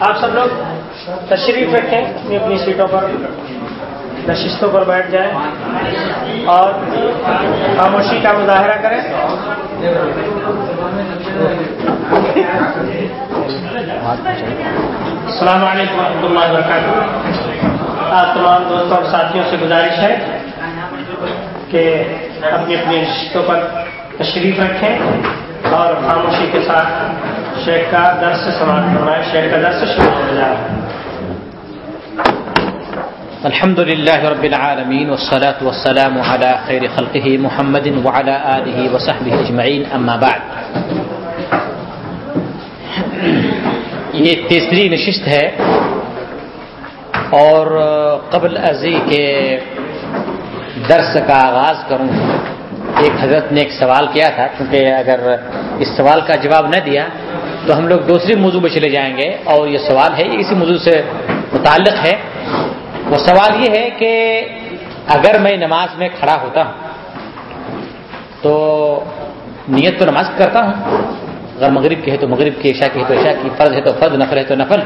آپ سب لوگ تشریف رکھیں اپنی اپنی سیٹوں پر، نشستوں پر بیٹھ جائیں اور خاموشی کا مظاہرہ کریں۔ السلام علیکم ورحمۃ اللہ وبرکاتہ۔ آپ تمام دوستوں اور ساتھیوں سے گزارش ہے کہ اپنی اپنی نشستوں پر تشریف رکھیں اور خاموشی کے ساتھ شیخ کا درس سماعت کروائیں شیخ کا درس شروع ہو جائے۔ الحمد لله رب العالمين والصلاة والسلام على خير خلقه محمد وعلى آله وصحبه أجمعين أما بعد۔ یہ تیسری نشست ہے اور قبل ازی کے درس کا آغاز کروں، ایک حضرت نے ایک سوال کیا تھا کیونکہ اگر اس سوال کا جواب نہ دیا تو ہم لوگ دوسری موضوع میں چلے جائیں گے۔ اور یہ سوال ہے، اسی موضوع سے متعلق ہے۔ وہ سوال یہ ہے کہ اگر میں نماز میں کھڑا ہوتا ہوں تو نیت تو نماز کرتا ہوں۔ اگر مغرب کی ہے تو مغرب کی، عشاء کی ہے تو عشاء کی، فرض ہے تو فرض، نفل ہے تو نفل۔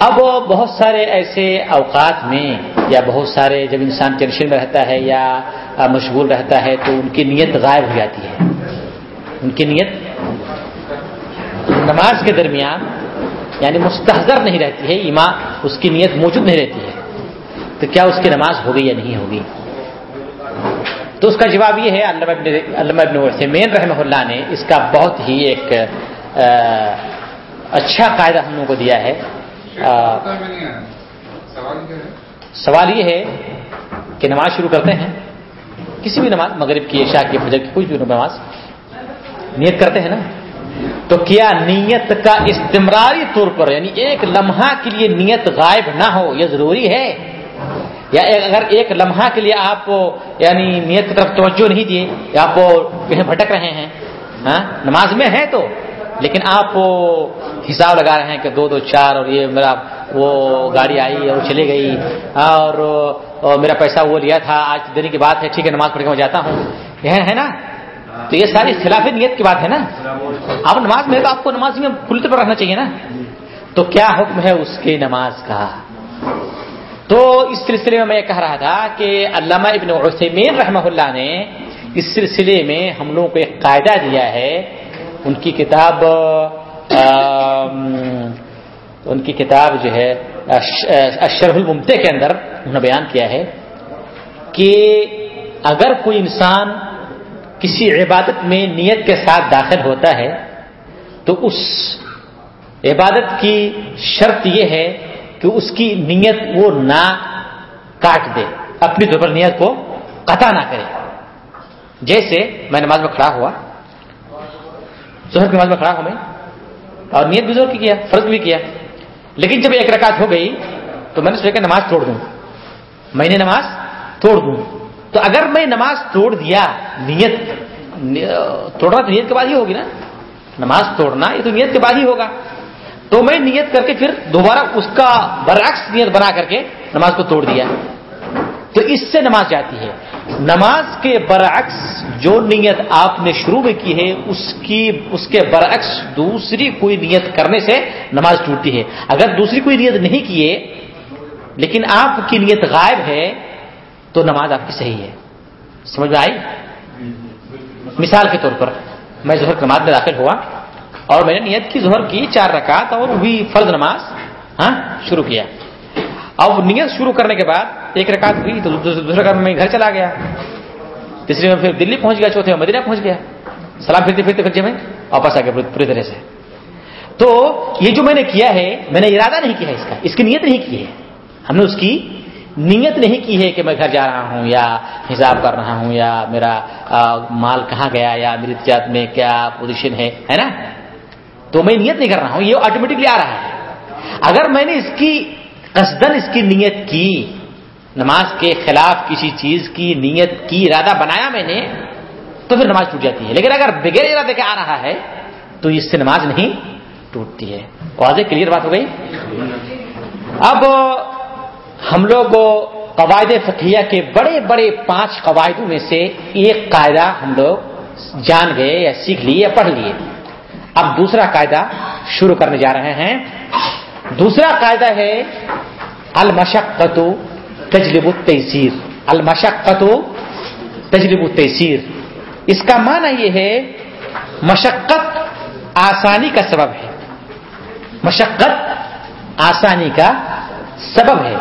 اب بہت سارے ایسے اوقات میں یا بہت سارے جب انسان ٹینشن میں رہتا ہے یا مشغول رہتا ہے تو ان کی نیت غائب ہو جاتی ہے۔ ان کی نیت نماز کے درمیان یعنی مستحضر نہیں رہتی ہے ایمان اس کی نیت موجود نہیں رہتی ہے۔ تو کیا اس کی نماز ہوگی یا نہیں ہوگی؟ تو اس کا جواب یہ ہے، علامہ ابن عثمین رحمہ اللہ نے اس کا بہت ہی ایک اچھا قاعدہ ہم لوگوں کو دیا ہے۔ سوال یہ ہے کہ نماز شروع کرتے ہیں؟ کسی بھی نماز، مغرب کی، عشاء کی، فجر کی، کوئی بھی نماز، نیت کرتے ہیں نا؟ تو کیا نیت کا استمراری طور پر یعنی ایک لمحہ کے لیے نیت غائب نہ ہو یہ ضروری ہے؟ یا اگر ایک لمحہ کے لیے آپ یعنی نیت کی طرف توجہ نہیں دیے یا آپ کہیں بھٹک رہے ہیں ہاں؟ نماز میں ہے تو؟ لیکن آپ حساب لگا رہے ہیں کہ دو دو چار اور یہ میرا وہ گاڑی آئی اور چلی گئی۔ اور میرا پیسہ وہ لیا تھا۔ آج دینے کی بات ہے۔ ٹھیک ہے، نماز پڑھ کے میں جاتا ہوں۔ یہ ہے نا؟ تو یہ ساری خلاف نیت کی بات ہے نا؟ آپ نماز میں تو آپ کو نماز میں کھلتے پر رکھنا چاہیے نا؟ تو کیا حکم ہے اس کی نماز کا؟ تو اس سلسلے میں میں کہہ رہا تھا کہ علامہ ابن عثیمین رحمہ اللہ نے اس سلسلے میں ہم لوگوں کو ایک قاعدہ دیا ہے ان کی کتاب ان کی کتاب جو ہے اشرف الممتے کے اندر انہوں نے بیان کیا ہے کہ اگر کوئی انسان کسی عبادت میں نیت کے ساتھ داخل ہوتا ہے، تو اس عبادت کی شرط یہ ہے کہ اس کی نیت وہ نہ کاٹ دے، اپنی طور نیت کو قطع نہ کرے۔ جیسے میں نماز میں کھڑا ہوا ظہر کی نماز میں کھڑا ہوں میں اور نیت بھی ظہر کی کیا، فرض بھی کیا۔ لیکن جب ایک رکعت ہو گئی تو میں نے سوچا کہ نماز توڑ دوں۔ میں نے نماز توڑ دوں۔ تو اگر میں نماز توڑ دیا، نیت، توڑنا تو نیت کے بعد ہی ہوگی نا۔ نماز توڑنا یہ تو نیت کے بعد ہی ہوگا۔ تو میں نیت کر کے پھر دوبارہ اس کا برعکس نیت بنا کر کے نماز کو توڑ دیا۔ تو اس سے نماز جاتی ہے۔ نماز کے برعکس جو نیت آپ نے شروع میں کی ہے، اس کی، اس کے برعکس دوسری کوئی نیت کرنے سے نماز ٹوٹتی ہے۔ اگر دوسری کوئی نیت نہیں کیے، لیکن آپ کی نیت غائب ہے، تو نماز آپ کی صحیح ہے۔ سمجھ میں آئی؟ مثال کے طور پر میں ظہر نماز میں داخل ہوا اور میں نے نیت کی ظہر کی چار رکعت اور ہوئی فرض نماز ہاں شروع کیا۔ اب نیت شروع کرنے کے بعد ایک رکعت ہوئی تو دوسرے رکعت میں گھر چلا گیا۔ تیسری میں پھر دلی پہنچ گیا، چوتھے میں مدینہ پہنچ گیا۔ سلام پھرتے پھرتے پھر میں واپس آ گیا پوری طرح سے۔ تو یہ جو میں نے کیا ہے، میں نے ارادہ نہیں کیا ہے اس کا، اس کی نیت نہیں کی ہے۔ ہم نے اس کی نیت نہیں کی ہے کہ میں گھر جا رہا ہوں یا حساب کر رہا ہوں یا میرا مال کہاں گیا یا میری تجارت میں کیا پوزیشن ہے ہے نا؟ تو میں نیت نہیں کر رہا ہوں، یہ آٹومیٹکلی آ رہا ہے۔ اگر میں نے اس کی قصدن اس کی نیت کی نماز کے خلاف کسی چیز کی نیت کی ارادہ بنایا میں نے، تو پھر نماز ٹوٹ جاتی ہے۔ لیکن اگر بغیر ارادے کے آ رہا ہے، تو اس سے نماز نہیں ٹوٹتی ہے۔ واضح کلیئر بات ہو گئی؟ اب ہم لوگ قواعد فقیہ کے بڑے بڑے پانچ قواعدوں میں سے ایک قاعدہ ہم لوگ جان گئے یا سیکھ لیے یا پڑھ لیے۔ اب دوسرا قاعدہ شروع کرنے جا رہے ہیں۔ دوسرا قاعدہ ہے المشقت تجلب التیسیر المشقت تجلب التیسیر اس کا معنی یہ ہے مشقت آسانی کا سبب ہے. مشقت آسانی کا سبب ہے.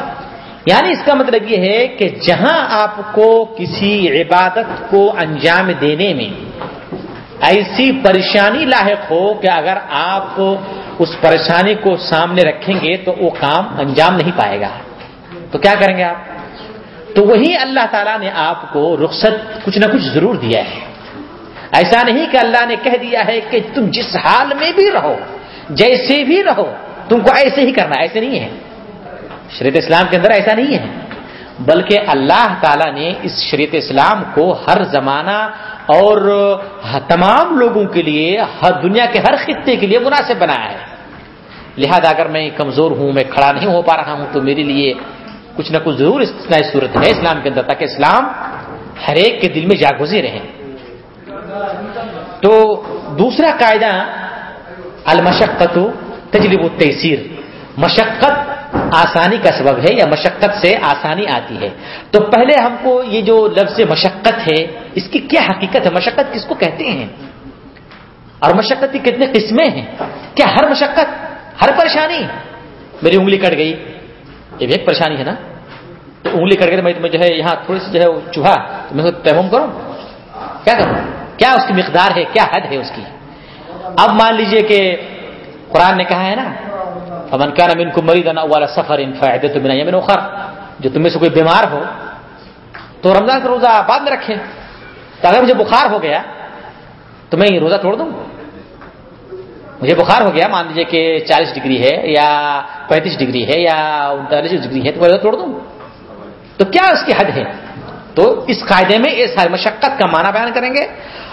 یعنی اس کا مطلب یہ ہے کہ جہاں آپ کو کسی عبادت کو انجام دینے میں ایسی پریشانی لاحق ہو کہ اگر آپ اس پریشانی کو سامنے رکھیں گے تو وہ کام انجام نہیں پائے گا. تو کیا کریں گے آپ؟ تو وہی اللہ تعالیٰ نے آپ کو رخصت کچھ نہ کچھ ضرور دیا ہے۔ ایسا نہیں کہ اللہ نے کہہ دیا ہے کہ تم جس حال میں بھی رہو، جیسے بھی رہو، تم کو ایسے ہی کرنا ایسے نہیں ہے۔ شریعت اسلام کے اندر ایسا نہیں ہے۔ بلکہ اللہ تعالیٰ نے اس شریعت اسلام کو ہر زمانہ اور تمام لوگوں کے لیے، ہر دنیا کے ہر خطے کے لیے مناسب بنایا ہے۔ لہذا اگر میں کمزور ہوں، میں کھڑا نہیں ہو پا رہا ہوں، تو میرے لیے کچھ نہ کچھ ضرور صورت ہے اسلام کے اندر، تاکہ اسلام ہر ایک کے دل میں جاگوزی رہے۔ تو دوسرا قاعدہ المشقت تجلب التیسیر۔ مشقت آسانی کا سبب ہے یا مشقت سے آسانی آتی ہے۔ تو پہلے ہم کو یہ جو لفظ مشقت ہے، اس کی کیا حقیقت ہے؟ مشقت کس کو کہتے ہیں؟ اور مشقت کی کتنے قسمیں ہیں؟ کیا ہر مشقت، ہر پریشانی میری انگلی کٹ گئی۔ یہ بھی ایک پریشانی ہے نا؟ تو انگلی کٹ گئی میں جو ہے یہاں تھوڑی سی جو ہے چوہا، تو میں تیمم کروں؟ کیا کروں؟ کیا اس کی مقدار ہے؟ کیا حد ہے اس کی؟ اب مان لیجیے کہ قرآن نے کہا ہے نا امن کیا نمین کو مری دن والا سفر ان فائدے تو بنا یمن اخر جو تم میں سے کوئی بیمار ہو، تو رمضان کا روزہ بعد میں رکھے تو اگر مجھے بخار ہو گیا، تو میں یہ روزہ توڑ دوں؟ مجھے بخار ہو گیا، مان لیجیے کہ چالیس ڈگری ہے یا پینتیس ڈگری ہے یا انتالیس ڈگری ہے، تو میں توڑ دوں۔ تو کیا اس کی حد ہے؟ تو اس قاعدے میں یہ ساری مشقت کا معنی بیان کریں گے۔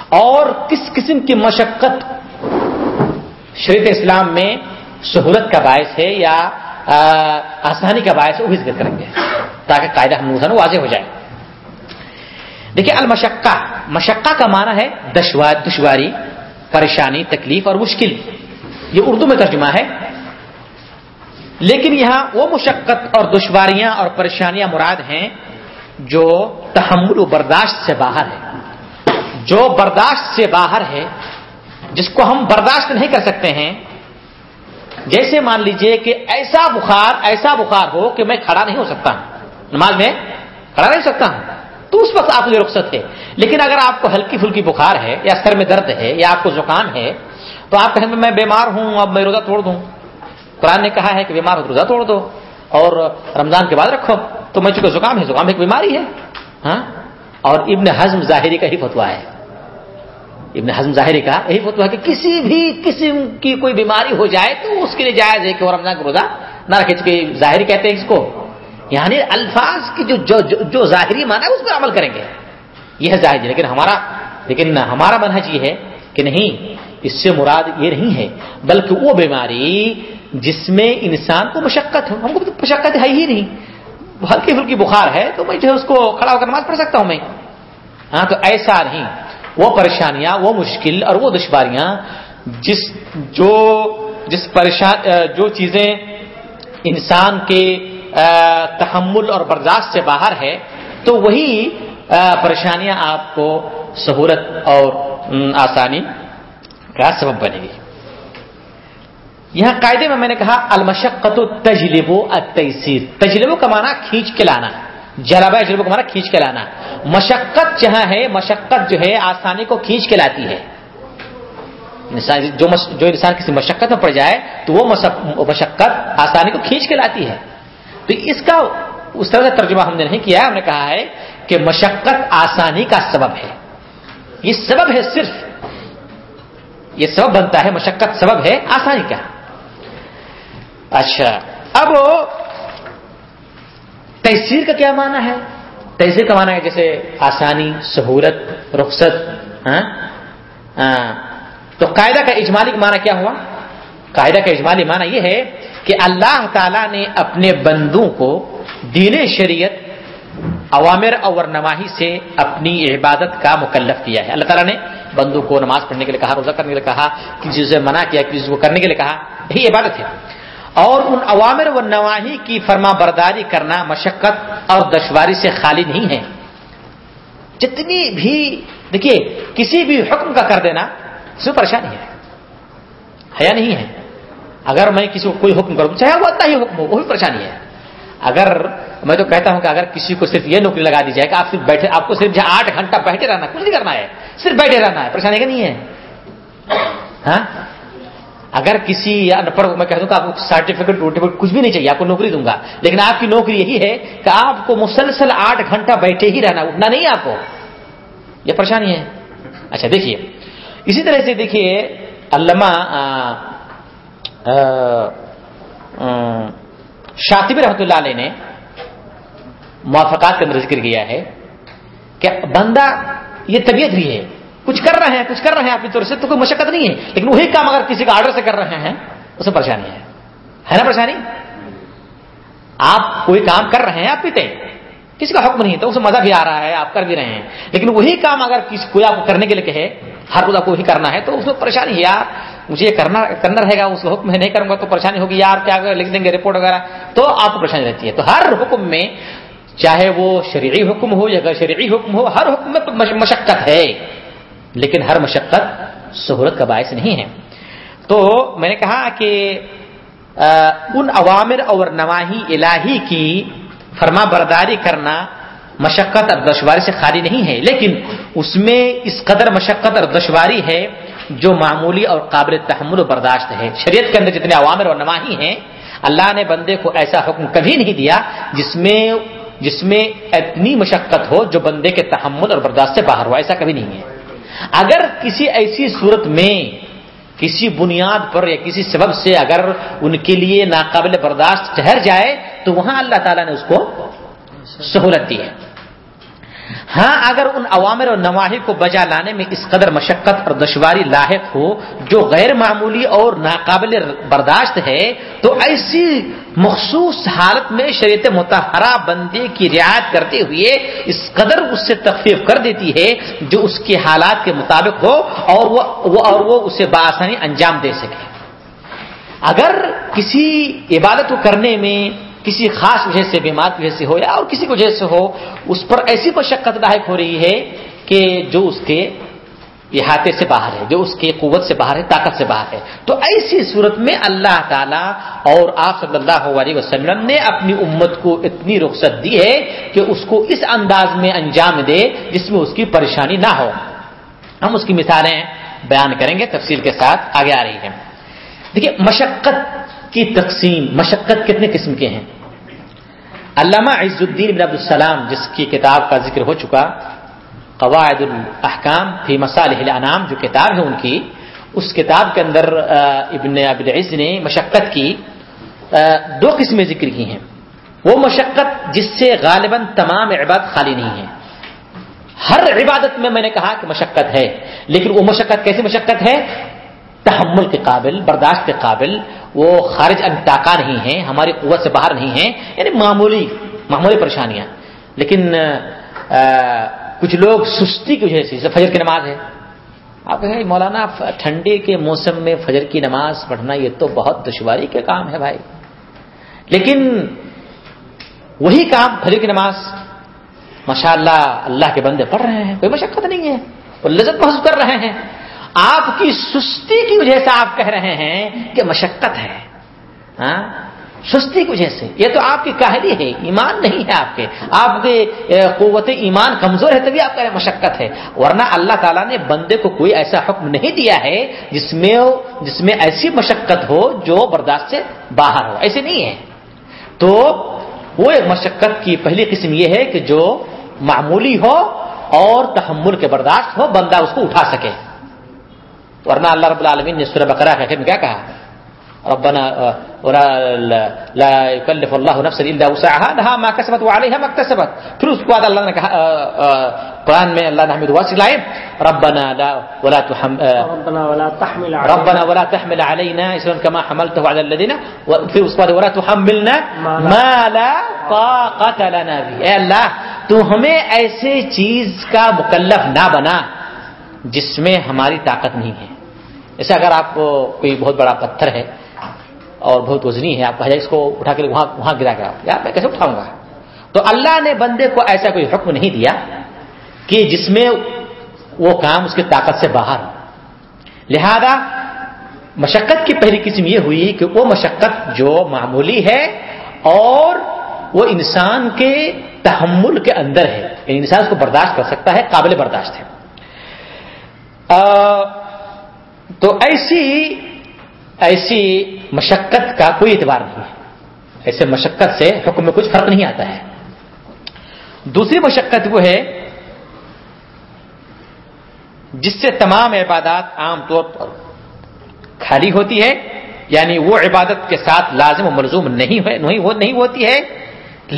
اور کس قسم کی مشقت شریف اسلام میں سہولت کا باعث ہے یا آسانی کا باعث ہے، وہ بھی ذکر کریں گے۔ تاکہ قاعدہ ہم لوگ واضح ہو جائے۔ دیکھیے، المشقہ، مشقہ کا معنی ہے دشواری۔ پریشانی، تکلیف اور مشکل۔ یہ اردو میں ترجمہ ہے۔ لیکن یہاں وہ مشقت اور دشواریاں اور پریشانیاں مراد ہیں جو تحمل و برداشت سے باہر ہے۔ جو برداشت سے باہر ہے، جس کو ہم برداشت نہیں کر سکتے ہیں۔ جیسے مان لیجیے کہ ایسا بخار ایسا بخار ہو کہ میں کھڑا نہیں ہو سکتا۔ ہوں نماز میں کھڑا نہیں ہو سکتا۔ ہوں تو اس وقت آپ کو رخصت ہے۔ لیکن اگر آپ کو ہلکی پھلکی بخار ہے یا سر میں درد ہے یا آپ کو زکام ہے، تو آپ کہیں میں بیمار ہوں، اب میں روزہ توڑ دوں۔ قرآن نے کہا ہے کہ بیمار ہو تو روزہ توڑ دو۔ اور رمضان کے بعد رکھو۔ تو میں چونکہ زکام ہے، زکام ایک بیماری ہے۔ ہاں؟ اور ابن حزم ظاہری کا ہی فتوا ہے۔ ابن حزم ظاہری کا یہی فتوا ہے کہ کسی بھی قسم کی کوئی بیماری ہو جائے تو اس کے لیے جائز ہے کہ وہ رمضان کا روزہ نہ رکھے۔ چونکہ ظاہری کہتے ہیں اس کو۔ یعنی الفاظ کی جو جو, جو, جو ظاہری مانا ہے اس پر عمل کریں گے۔ یہ ہے ظاہر لیکن ہمارا لیکن ہمارا منحج یہ ہے کہ نہیں اس سے مراد یہ نہیں ہے بلکہ وہ بیماری جس میں انسان کو مشقت ہو۔ ہم کو مشقت ہے ہی نہیں۔ ہلکی پھلکی بخار ہے تو میں جو ہے اس کو کھڑا ہو کر نماز پڑھ سکتا ہوں میں۔ ہاں تو ایسا نہیں۔ وہ پریشانیاں وہ مشکل اور وہ دشواریاں جس جو جس پریشان جو چیزیں انسان کے تحمل اور برداشت سے باہر ہے، تو وہی پریشانیاں آپ کو سہولت اور آسانی کا سبب بنے گی۔ یہاں قاعدے میں میں نے کہا المشقت و تجلب و تیسیر کا معنی کھینچ کے لانا جلابہ جلب کا معنی کھینچ کے لانا۔ مشقت جہاں ہے، مشقت جو ہے، آسانی کو کھینچ کے لاتی ہے۔ جو انسان کسی مشقت میں پڑ جائے، تو وہ مشقت آسانی کو کھینچ کے لاتی ہے۔ تو اس کا اس طرح سے ترجمہ ہم نے نہیں کیا ہم نے کہا ہے کہ مشقت آسانی کا سبب ہے۔ یہ سبب ہے صرف۔ یہ سبب بنتا ہے، مشقت سبب ہے آسانی کا۔ اچھا اب تحصیل کا کیا معنی ہے؟ تحصیل کا معنی ہے جیسے آسانی، سہولت، رخصت ہاں؟, ہاں؟ تو قاعدہ کا اجمالی معنی کیا ہوا؟ قاعدہ کا اجمالی معنی یہ ہے کہ اللہ تعالی نے اپنے بندوں کو دین شریعت عوامر اور نواحی سے اپنی عبادت کا مکلف کیا ہے۔ اللہ تعالیٰ نے بندوں کو نماز پڑھنے کے لیے کہا، روزہ کرنے کے لیے کہا، کسی سے منع کیا، کسی کو کرنے کے لیے کہا، یہی عبادت ہے۔ اور ان عوامر و نواحی کی فرما برداری کرنا مشقت اور دشواری سے خالی نہیں ہے۔ جتنی بھی، دیکھیے، کسی بھی حکم کا کر دینا، اس میں پریشانی ہے۔ حیا نہیں ہے۔ اگر میں کسی کو کوئی حکم کروں، چاہے وہ اتنا ہی حکم ہو، وہ بھی پریشانی ہے۔ اگر میں تو کہتا ہوں کہ اگر کسی کو صرف یہ نوکری لگا دی جائے کہ آپ صرف بیٹھے، آپ کو صرف آٹھ گھنٹہ بیٹھے رہنا، کچھ نہیں کرنا ہے، صرف بیٹھے رہنا ہے، پریشانی کا نہیں ہے۔ ہاں؟ اگر کسی پڑھ میں کہہ دوں کہ آپ کو سرٹیفکیٹ وٹیفکیٹ کچھ بھی نہیں چاہیے، آپ کو نوکری دوں گا، لیکن آپ کی نوکری یہی ہے کہ آپ کو مسلسل آٹھ گھنٹہ بیٹھے ہی رہنا، اٹھنا نہیں آپ کو۔ یہ پریشانی ہے۔ اچھا دیکھیے۔ اسی طرح سے دیکھیے، علامہ شاطب رحمۃ اللہ علیہ نے موافقات کے اندر ذکر کیا ہے کہ بندہ یہ طبیعت بھی ہے، کچھ کر رہے ہیں، کچھ کر رہے ہیں آپ کی طور سے تو کوئی مشقت نہیں ہے، لیکن وہی کام اگر کسی کا آرڈر سے کر رہے ہیں، اس میں پریشانی ہے۔ ہے نا پریشانی؟ آپ کوئی کام کر رہے ہیں، آپ پیتے کسی کا حکم نہیں تو اسے مزہ بھی آ رہا ہے، آپ کر بھی رہے ہیں۔ لیکن وہی کام اگر کسی کوئی آپ کو کرنے کے لیے کہے، ہر روز آپ کو وہی کرنا ہے، تو اس میں پریشانی ہے۔ یار مجھے یہ کرنا کرنا رہے گا، اس حکم میں نہیں کروں گا تو پریشانی ہوگی، یار کیا لکھ دیں گے رپورٹ وغیرہ، تو آپ کو پریشانی رہتی ہے۔ تو ہر حکم میں چاہے وہ شرعی حکم ہو یا غیر شرعی حکم ہو، ہر حکم میں مشقت ہے۔ لیکن ہر مشقت سہولت کا باعث نہیں ہے۔ تو میں نے کہا کہ ان عوامر اور نواحی الہی کی فرما برداری کرنا مشقت اور دشواری سے خالی نہیں ہے، لیکن اس میں اس قدر مشقت اور دشواری ہے جو معمولی اور قابل تحمل و برداشت ہے۔ شریعت کے اندر جتنے عوامر اور نواحی ہیں، اللہ نے بندے کو ایسا حکم کبھی نہیں دیا جس میں جس میں اتنی مشقت ہو جو بندے کے تحمل اور برداشت سے باہر ہو، ایسا کبھی نہیں ہے۔ اگر کسی ایسی صورت میں کسی بنیاد پر یا کسی سبب سے اگر ان کے لیے ناقابل برداشت ٹھہر جائے، تو وہاں اللہ تعالیٰ نے اس کو سہولت دی ہے۔ ہاں اگر ان عوامر اور نواحی کو بجا لانے میں اس قدر مشقت اور دشواری لاحق ہو، جو غیر معمولی اور ناقابل برداشت ہے، تو ایسی مخصوص حالت میں شریعت متحرہ بندے کی رعایت کرتے ہوئے اس قدر اس سے تخفیف کر دیتی ہے جو اس کے حالات کے مطابق ہو اور وہ اور وہ اسے بآسانی انجام دے سکے۔ اگر کسی عبادت کو کرنے میں کسی خاص وجہ سے، بیمار کی وجہ سے ہو یا اور کسی وجہ سے ہو، اس پر ایسی مشقت لاحق ہو رہی ہے کہ جو اس کے احاطے سے باہر ہے، جو اس کی قوت سے باہر ہے، طاقت سے باہر ہے۔ تو ایسی صورت میں اللہ تعالی اور آپ صلی اللہ علیہ وسلم نے اپنی امت کو اتنی رخصت دی ہے کہ اس کو اس انداز میں انجام دے جس میں اس کی پریشانی نہ ہو۔ ہم اس کی مثالیں بیان کریں گے تفصیل کے ساتھ آگے آ رہی ہے دیکھیے، مشقت کی تقسیم، مشقت کتنے قسم کے ہیں؟ علامہ عز الدین بن عبدالسلام، جس کی کتاب کا ذکر ہو چکا، قواعد الاحکام فی مسالح الانام جو کتاب ہے ان کی، اس کتاب کے اندر ابن عبدالعز نے مشقت کی دو قسمیں ذکر کی ہیں۔ وہ مشقت جس سے غالباً تمام عبادت خالی نہیں ہے ہر عبادت میں میں نے کہا کہ مشقت ہے، لیکن وہ مشقت کیسی مشقت ہے؟ تحمل کے قابل، برداشت کے قابل، وہ خارج انتاقا نہیں ہیں، ہماری قوت سے باہر نہیں ہیں یعنی معمولی معمولی پریشانیاں۔ لیکن کچھ لوگ سستی کی وجہ سے، جیسے فجر کی نماز ہے۔ آپ کہیں، مولانا ٹھنڈی کے موسم میں فجر کی نماز پڑھنا یہ تو بہت دشواری کے کام ہے بھائی۔ لیکن، وہی کام فجر کی نماز ماشاء اللہ اللہ کے بندے پڑھ رہے ہیں، کوئی مشقت نہیں ہے، وہ لذت محسوس کر رہے ہیں۔ آپ کی سستی کی وجہ سے آپ کہہ رہے ہیں کہ مشقت ہے۔ ہاں؟ سستی کی وجہ سے۔ یہ تو آپ کی کاہلی ہے، ایمان نہیں ہے آپ کے۔ آپ کے قوت ایمان کمزور ہے، تبھی آپ کا مشقت ہے۔ ورنہ اللہ تعالیٰ نے بندے کو کوئی ایسا حکم نہیں دیا ہے جس میں جس میں ایسی مشقت ہو جو برداشت سے باہر ہو۔ ایسے نہیں ہے۔ تو وہ ایک مشقت کی پہلی قسم یہ ہے کہ جو معمولی ہو اور تحمل کے برداشت ہو، بندہ اس کو اٹھا سکے۔ ورنہ اللہ رب العالمین نے سورہ بقرہ کے میں کیا کہا ربنا لا يكلف الله نفسا الا وسعها لها ما كسبت وعليها ما اكتسبت پھر اس کے بعد اللہ نے کہا قرآن میں اللہ نے ہمیں دعا سکھلائے ربنا لا ولا ربنا ولا تحمل علينا ربنا ولا تحمل علينا اسرا كما حملته على الذين وفي اس بعد ولا تحملنا ما لا طاقت لنا به اے اللہ تو ہمیں ایسے چیز کا مکلف نہ بنا جس میں ہماری طاقت نہیں ہے۔ جیسے اگر آپ کو کوئی بہت بڑا پتھر ہے اور بہت وزنی ہے، آپ کہا اس کو اٹھا کے وہاں وہاں گرا گیا یار، میں کیسے اٹھاؤں گا؟ تو اللہ نے بندے کو ایسا کوئی حکم نہیں دیا کہ جس میں وہ کام اس کی طاقت سے باہر ہو۔ لہذا مشقت کی پہلی قسم یہ ہوئی کہ وہ مشقت جو معمولی ہے اور وہ انسان کے تحمل کے اندر ہے۔ یعنی انسان اس کو برداشت کر سکتا ہے، قابل برداشت ہے۔ تو ایسی ایسی مشقت کا کوئی اعتبار نہیں ہے۔ ایسے مشقت سے حکم میں کچھ فرق نہیں آتا ہے۔ دوسری مشقت وہ ہے، جس سے تمام عبادات عام طور پر خالی ہوتی ہے یعنی وہ عبادت کے ساتھ لازم و ملزوم نہیں ہے نہیں وہ نہیں ہوتی ہے،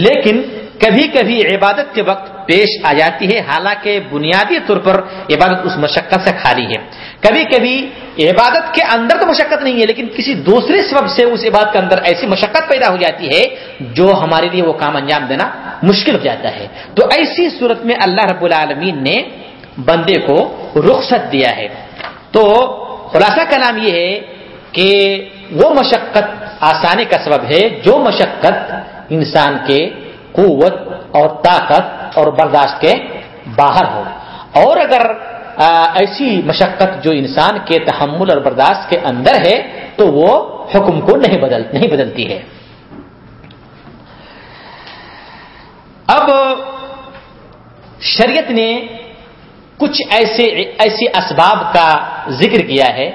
لیکن کبھی کبھی عبادت کے وقت پیش آ جاتی ہے، حالانکہ بنیادی طور پر عبادت اس مشقت سے خالی ہے۔ کبھی کبھی عبادت کے اندر تو مشقت نہیں ہے، لیکن کسی دوسرے سبب سے اس عبادت کے اندر ایسی مشقت پیدا ہو جاتی ہے جو ہمارے لیے وہ کام انجام دینا مشکل ہو جاتا ہے۔ تو ایسی صورت میں اللہ رب العالمین نے بندے کو رخصت دیا ہے۔ تو خلاصہ کا نام یہ ہے کہ وہ مشقت آسانی کا سبب ہے، جو مشقت انسان کے قوت اور طاقت اور برداشت کے باہر ہو اور اگر ایسی مشقت جو انسان کے تحمل اور برداشت کے اندر ہے، تو وہ حکم کو نہیں بدل، نہیں بدلتی ہے۔ اب شریعت نے کچھ ایسے ایسے اسباب کا ذکر کیا ہے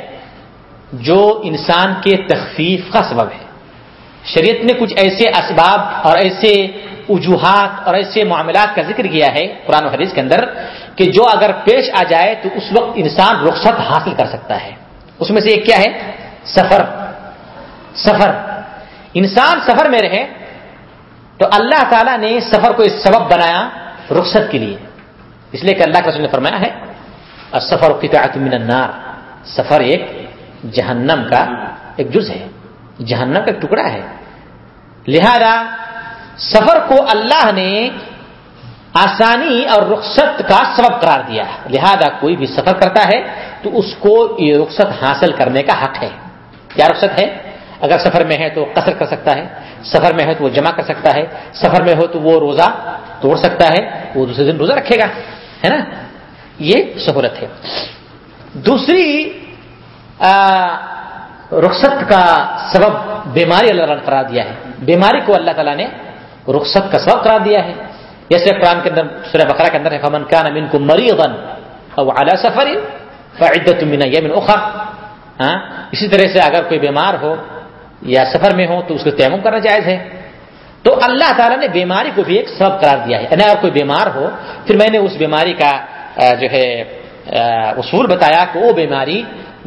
جو انسان کے تخفیف کا سبب ہے۔ شریعت نے کچھ ایسے اسباب اور ایسے وجوہات اور ایسے معاملات کا ذکر کیا ہے قرآن و حدیث کے اندر کہ جو اگر پیش آ جائے تو اس وقت انسان رخصت حاصل کر سکتا ہے۔ اس میں سے ایک کیا ہے؟ سفر۔ سفر۔ انسان سفر میں رہے تو اللہ تعالیٰ نے سفر کو اس سبب بنایا رخصت کے لیے۔ اس لیے کہ اللہ کے رسول نے فرمایا ہے سفر من النار۔ سفر ایک جہنم کا ایک جز ہے۔ جہنم کا ایک ٹکڑا ہے۔ لہذا سفر کو اللہ نے آسانی اور رخصت کا سبب قرار دیا ہے۔ لہذا کوئی بھی سفر کرتا ہے تو اس کو یہ رخصت حاصل کرنے کا حق ہے۔ کیا رخصت ہے؟ اگر سفر میں ہے تو قصر کر سکتا ہے، سفر میں ہے تو وہ جمع کر سکتا ہے، سفر میں ہو تو وہ روزہ توڑ سکتا ہے، وہ دوسرے دن روزہ رکھے گا، ہے نا؟ یہ سہولت ہے۔ دوسری رخصت کا سبب بیماری اللہ تعالیٰ نے قرار دیا ہے۔ بیماری کو اللہ تعالیٰ نے رخصت کا سبب قرار دیا ہے۔ جیسے قرآن کے اندر، سورہ بقرہ کے اندر ہے، فمن کان منکم مریضا او علی سفر فعدت من ایام اخرى ہاں اسی طرح سے اگر کوئی بیمار ہو یا سفر میں ہو تو اس کو تیمم کرنا جائز ہے۔ تو اللہ تعالیٰ نے بیماری کو بھی ایک سبب قرار دیا ہے۔ یعنی اگر کوئی بیمار ہو، پھر میں نے اس بیماری کا جو ہے اصول بتایا کہ وہ بیماری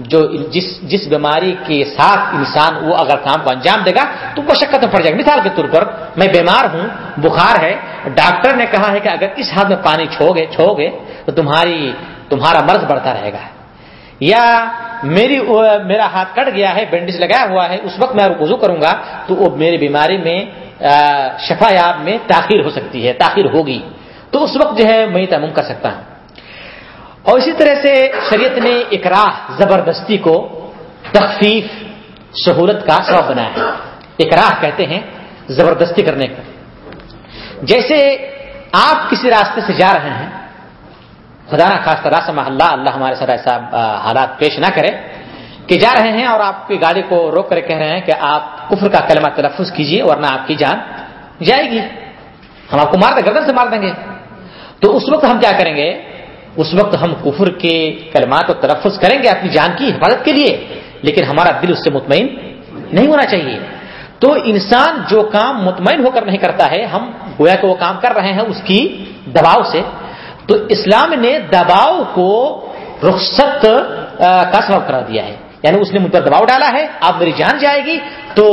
جو جس جس بیماری کے ساتھ انسان وہ اگر کام کو انجام دے گا تو مشقت میں پڑ جائے گا۔ مثال کے طور پر میں بیمار ہوں بخار ہے ڈاکٹر نے کہا ہے کہ اگر اس ہاتھ میں پانی چھو گے چھو گے تو تمہاری تمہارا مرض بڑھتا رہے گا۔ یا میری میرا ہاتھ کٹ گیا ہے بینڈیج لگایا ہوا ہے اس وقت میں وضو کروں گا تو وہ میری بیماری میں آ، شفا یاب میں تاخیر ہو سکتی ہے تاخیر ہوگی۔ تو اس وقت جو ہے میں تیمم کر سکتا ہوں۔ اور اسی طرح سے شریعت نے اکراہ زبردستی کو تخفیف سہولت کا سبب بنایا ہے۔ اکراہ کہتے ہیں زبردستی کرنے کو جیسے آپ کسی راستے سے جا رہے ہیں، خدا نہ خاص طرح سے اللہ اللہ ہمارے ساتھ ایسا حالات پیش نہ کرے کہ جا رہے ہیں اور آپ کی گاڑی کو روک کر کہہ رہے ہیں کہ آپ کفر کا کلمہ تلفظ کیجیے ورنہ آپ کی جان جائے گی۔ ہم آپ کو مار دیں، گردن سے مار دیں گے۔ تو اس وقت ہم کیا کریں گے؟ اس وقت ہم کفر کے کلمات کو تلفظ کریں گے اپنی جان کی حفاظت کے لیے، لیکن ہمارا دل اس سے مطمئن نہیں ہونا چاہیے۔ تو انسان جو کام مطمئن ہو کر نہیں کرتا ہے، ہم گویا کہ وہ کام کر رہے ہیں اس کی دباؤ سے۔ تو اسلام نے دباؤ کو رخصت کا سبب کرا دیا ہے۔ یعنی اس نے مجھ پر دباؤ ڈالا ہے اب میری جان جائے گی۔ تو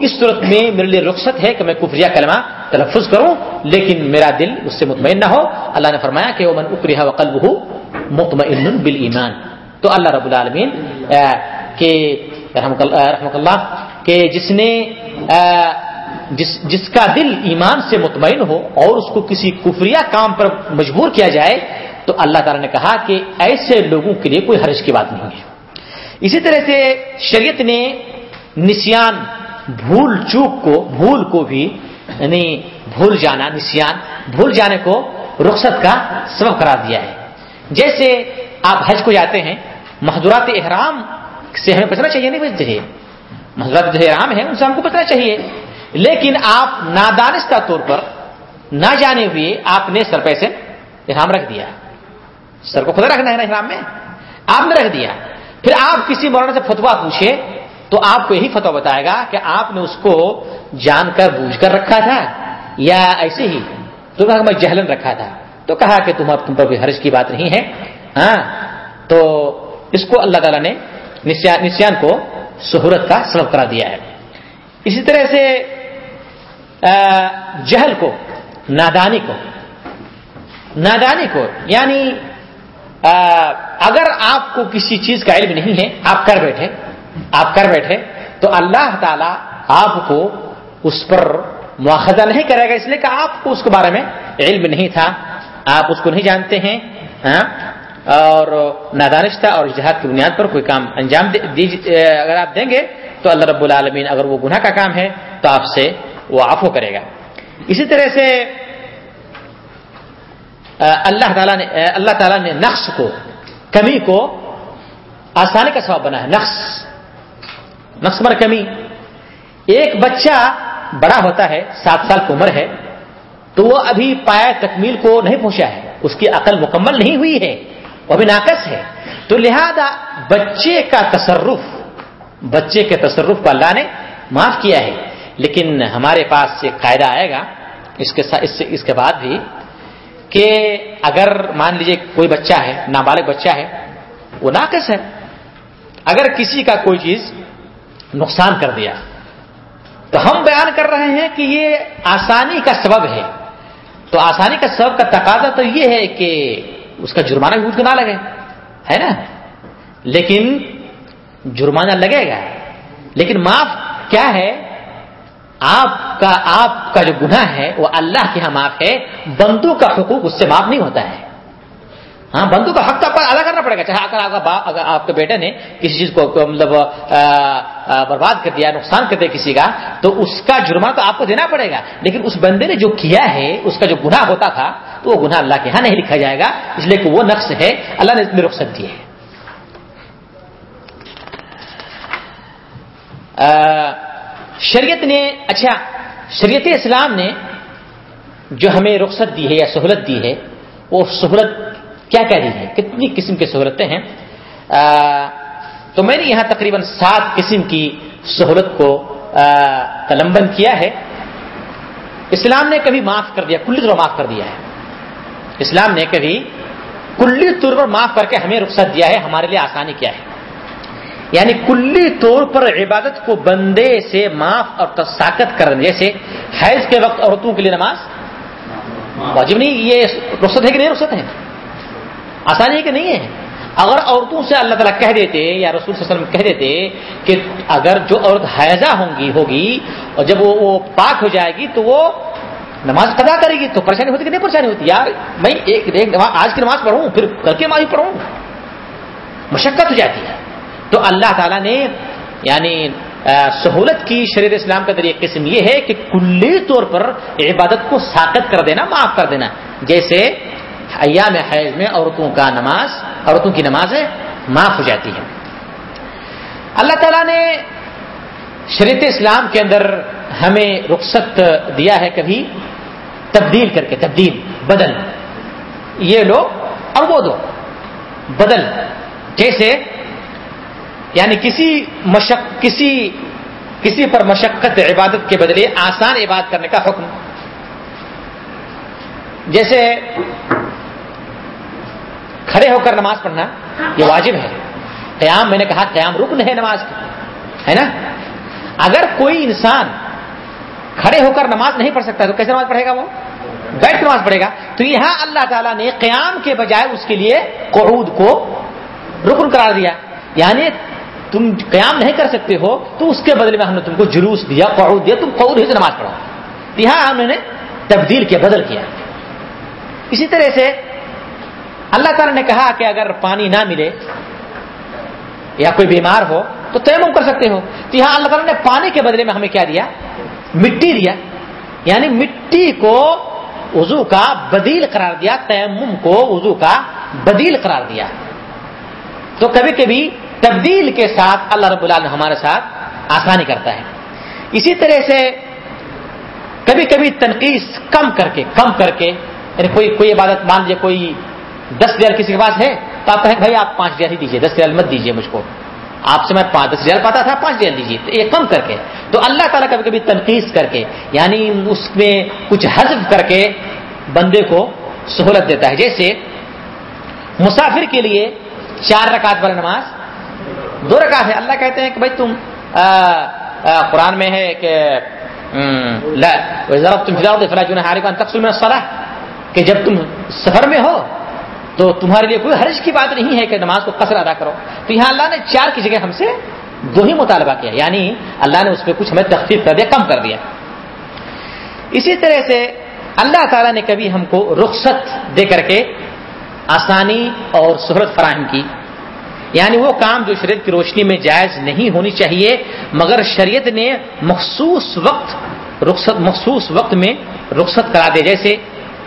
اس صورت میں میرے لیے رخصت ہے کہ میں کفریہ کلمہ تلفظ کروں، لیکن میرا دل اس سے مطمئن نہ ہو۔ اللہ نے فرمایا کہ من اکریہ وقلب مطمئن بال تو اللہ رب العالمین کے رحمۃ اللہ کہ جس نے جس جس کا دل ایمان سے مطمئن ہو اور اس کو کسی کفریہ کام پر مجبور کیا جائے، تو اللہ تعالی نے کہا کہ ایسے لوگوں کے لیے کوئی حرج کی بات نہیں ہے۔ اسی طرح سے شریعت نے نسیان، بھول چوک کو، بھول کو بھی یعنی بھول جانا، نسیان، بھول جانے کو رخصت کا سبب قرار دیا ہے۔ جیسے آپ حج کو جاتے ہیں محدورات احرام سے ہمیں بچنا چاہیے یعنی نہیں بچتے محدورات جو احرام ہے ان سے ہم کو بچنا چاہیے۔ لیکن آپ نادانستہ طور پر نہ جانے ہوئے آپ نے سر پیسے احرام رکھ دیا۔ سر کو خدا رکھنا ہے نا احرام میں؟ آپ نے رکھ دیا۔ پھر آپ کسی مولانا سے فتوا پوچھے تو آپ کو یہی فتوا بتائے گا کہ آپ نے اس کو جان کر بوجھ کر رکھا تھا یا ایسے ہی تو کہا میں جہلن رکھا تھا؟ تو کہا کہ تم تم پر کوئی حرج کی بات نہیں ہے۔ ہاں؟ تو اس کو اللہ تعالیٰ نے نسیان کو سہولت کا سبب کرا دیا ہے۔ اسی طرح سے جہل کو، نادانی کو نادانی کو یعنی اگر آپ کو کسی چیز کا علم نہیں ہے، آپ کر بیٹھے۔ آپ کر بیٹھے، تو اللہ تعالی آپ کو اس پر مواخذہ نہیں کرے گا، اس لیے کہ آپ کو اس کے بارے میں علم نہیں تھا۔ آپ اس کو نہیں جانتے ہیں ہاں؟ اور نادانشتہ اور جہاد کی بنیاد پر کوئی کام انجام اگر آپ دیں گے تو اللہ رب العالمین اگر وہ گناہ کا کام ہے تو آپ سے وہ آفو کرے گا۔ اسی طرح سے اللہ تعالیٰ نے اللہ تعالیٰ نے نقص کو، کمی کو آسانی کا سبب بنا ہے۔ نقص۔ نقص مر کمی ایک بچہ بڑا ہوتا ہے، سات سال کی عمر ہے، تو وہ ابھی پایا تکمیل کو نہیں پہنچا ہے۔ اس کی عقل مکمل نہیں ہوئی ہے، وہ بھی ناقص ہے۔ تو لہذا بچے کا تصرف، بچے کے تصرف کو اللہ نے معاف کیا ہے۔ لیکن ہمارے پاس ایک قاعدہ آئے گا، اس کے اس سے، اس کے بعد بھی کہ اگر مان لیجیے کوئی بچہ ہے، نابالغ بچہ ہے، وہ ناقص ہے۔ اگر کسی کا کوئی چیز نقصان کر دیا۔ تو ہم بیان کر رہے ہیں کہ یہ آسانی کا سبب ہے۔ تو آسانی کا سبب کا تقاضا تو یہ ہے کہ اس کا جرمانہ بھی کو نہ لگے؟ ہے نا؟ لیکن جرمانہ لگے گا۔ لیکن معاف کیا ہے؟ آپ کا آپ کا جو گناہ ہے وہ اللہ کے یہاں معاف ہے۔ بندوں کا حقوق اس سے معاف نہیں ہوتا ہے۔ ہاں بندوں کا حق تو ادا کرنا پڑے گا۔ چاہے اگر آپ کا باپ اگر آپ کے بیٹے نے کسی چیز کو مطلب برباد کر دیا، نقصان کر دیا کسی کا، تو اس کا جرمانہ تو آپ کو دینا پڑے گا۔ لیکن اس بندے نے جو کیا ہے، اس کا جو گناہ ہوتا تھا، تو وہ گناہ اللہ کے یہاں نہیں لکھا جائے گا۔ اس لیے کہ وہ نقص ہے، اللہ نے اس میں رخصت دی ہے۔ شریعت نے اچھا شریعت اسلام نے جو ہمیں رخصت دی ہے یا سہولت دی ہے، وہ سہولت کیا کیا دی ہے کتنی قسم کی سہولتیں ہیں۔ تو میں نے یہاں تقریباً سات قسم کی سہولت کو تلمبن کیا ہے۔ اسلام نے کبھی معاف کر دیا کلی طور معاف کر دیا ہے۔ اسلام نے کبھی کلی طور پر معاف کر کے ہمیں رخصت دیا ہے ہمارے لیے آسانی کیا ہے۔ یعنی کلی طور پر عبادت کو بندے سے معاف اور تساکت کرنے جیسے حیض کے وقت عورتوں کے لیے نماز واجب نہیں یہ رخصت ہے کہ نہیں رخصت ہے؟ آسانی ہے کہ نہیں ہے؟ اگر عورتوں سے اللہ تعالیٰ کہہ دیتے، یا رسول صلی اللہ علیہ وسلم کہہ دیتے کہ اگر جو عورت حیضہ ہوں گی، ہوگی، اور جب وہ وہ پاک ہو جائے گی تو وہ نماز ادا کرے گی، تو پریشانی ہوتی کہ نہیں پریشانی ہوتی؟ یار میں ایک ایک نماز آج کی نماز پڑھوں، پھر کل کی نماز پڑھوں۔ مشقت ہو جاتی ہے۔ تو اللہ تعالیٰ نے یعنی سہولت کی شریر اسلام کا ذریعہ قسم یہ ہے کہ کلی طور پر عبادت کو ساقت کر دینا، معاف کر دینا۔ جیسے ایام حیض میں عورتوں کا نماز، عورتوں کی نماز معاف ہو جاتی ہے۔ اللہ تعالیٰ نے شریعت اسلام کے اندر ہمیں رخصت دیا ہے کبھی، تبدیل کر کے، تبدیل، بدل۔ یہ لو اور وہ دو۔ بدل۔ جیسے یعنی کسی مشق، کسی کسی پر مشقت، عبادت کے بدلے آسان عبادت کرنے کا حکم۔ جیسے کھڑے ہو کر نماز پڑھنا یہ واجب ہے۔ قیام، میں نے کہا قیام رکن ہے نماز کی، ہے نا؟ اگر کوئی انسان کھڑے ہو کر نماز نہیں پڑھ سکتا تو کیسے نماز پڑھے گا وہ؟ بیٹھ کر نماز پڑھے گا۔ تو یہاں اللہ تعالیٰ نے قیام کے بجائے اس کے لیے قعود کو رکن قرار دیا۔ یعنی تم قیام نہیں کر سکتے ہو تو اس کے بدلے میں ہم نے تم کو جلوس دیا، قعود دیا، تم قعود ہی سے نماز پڑھو۔ یہاں ہم نے تبدیل کیا بدل کیا۔ اسی طرح سے اللہ تعالیٰ نے کہا کہ اگر پانی نہ ملے یا کوئی بیمار ہو تو تیمم کر سکتے ہو۔ تو یہاں اللہ تعالیٰ نے پانی کے بدلے میں ہمیں کیا دیا؟ مٹی دیا۔ یعنی مٹی کو وضو کا بدیل قرار دیا، تیمم کو وضو کا بدیل قرار دیا۔ تو کبھی کبھی تبدیل کے ساتھ اللہ رب العالمین ہمارے ساتھ آسانی کرتا ہے۔ اسی طرح سے کبھی کبھی تنقید کم کر کے، کم کر کے یعنی کوئی کوئی عبادت، مان لیجیے کوئی دس ریال کسی کے پاس ہے تو آپ کہیں بھائی آپ پانچ ریال ہی دیجیے دس ریال مت دیجیے مجھ کو۔ آپ سے میں پانچ دس ریال پاتا تھا پانچ ریال دیجیے یہ کم کر کے۔ تو اللہ تعالیٰ کبھی کبھی تنقید کر کے یعنی اس میں کچھ حذف کر کے بندے کو سہولت دیتا ہے۔ جیسے مسافر کے لیے چار رکعت والا نماز دو رکعت ہے۔ اللہ کہتے ہیں کہ بھائی تم آ, آ, قرآن میں ہے کہ تم تقسیم کہ جب تم سفر میں ہو تو تمہارے لیے کوئی حرج کی بات نہیں ہے کہ نماز کو قصر ادا کرو۔ تو یہاں اللہ نے چار کی جگہ ہم سے دو ہی مطالبہ کیا یعنی اللہ نے اس پہ کچھ ہمیں تخفیف کر دیا، کم کر دیا۔ اسی طرح سے اللہ تعالیٰ نے کبھی ہم کو رخصت دے کر کے آسانی اور سہرت فراہم کی۔ یعنی وہ کام جو شریعت کی روشنی میں جائز نہیں ہونی چاہیے، مگر شریعت نے مخصوص وقت رخصت، مخصوص وقت میں رخصت کرا دے۔ جیسے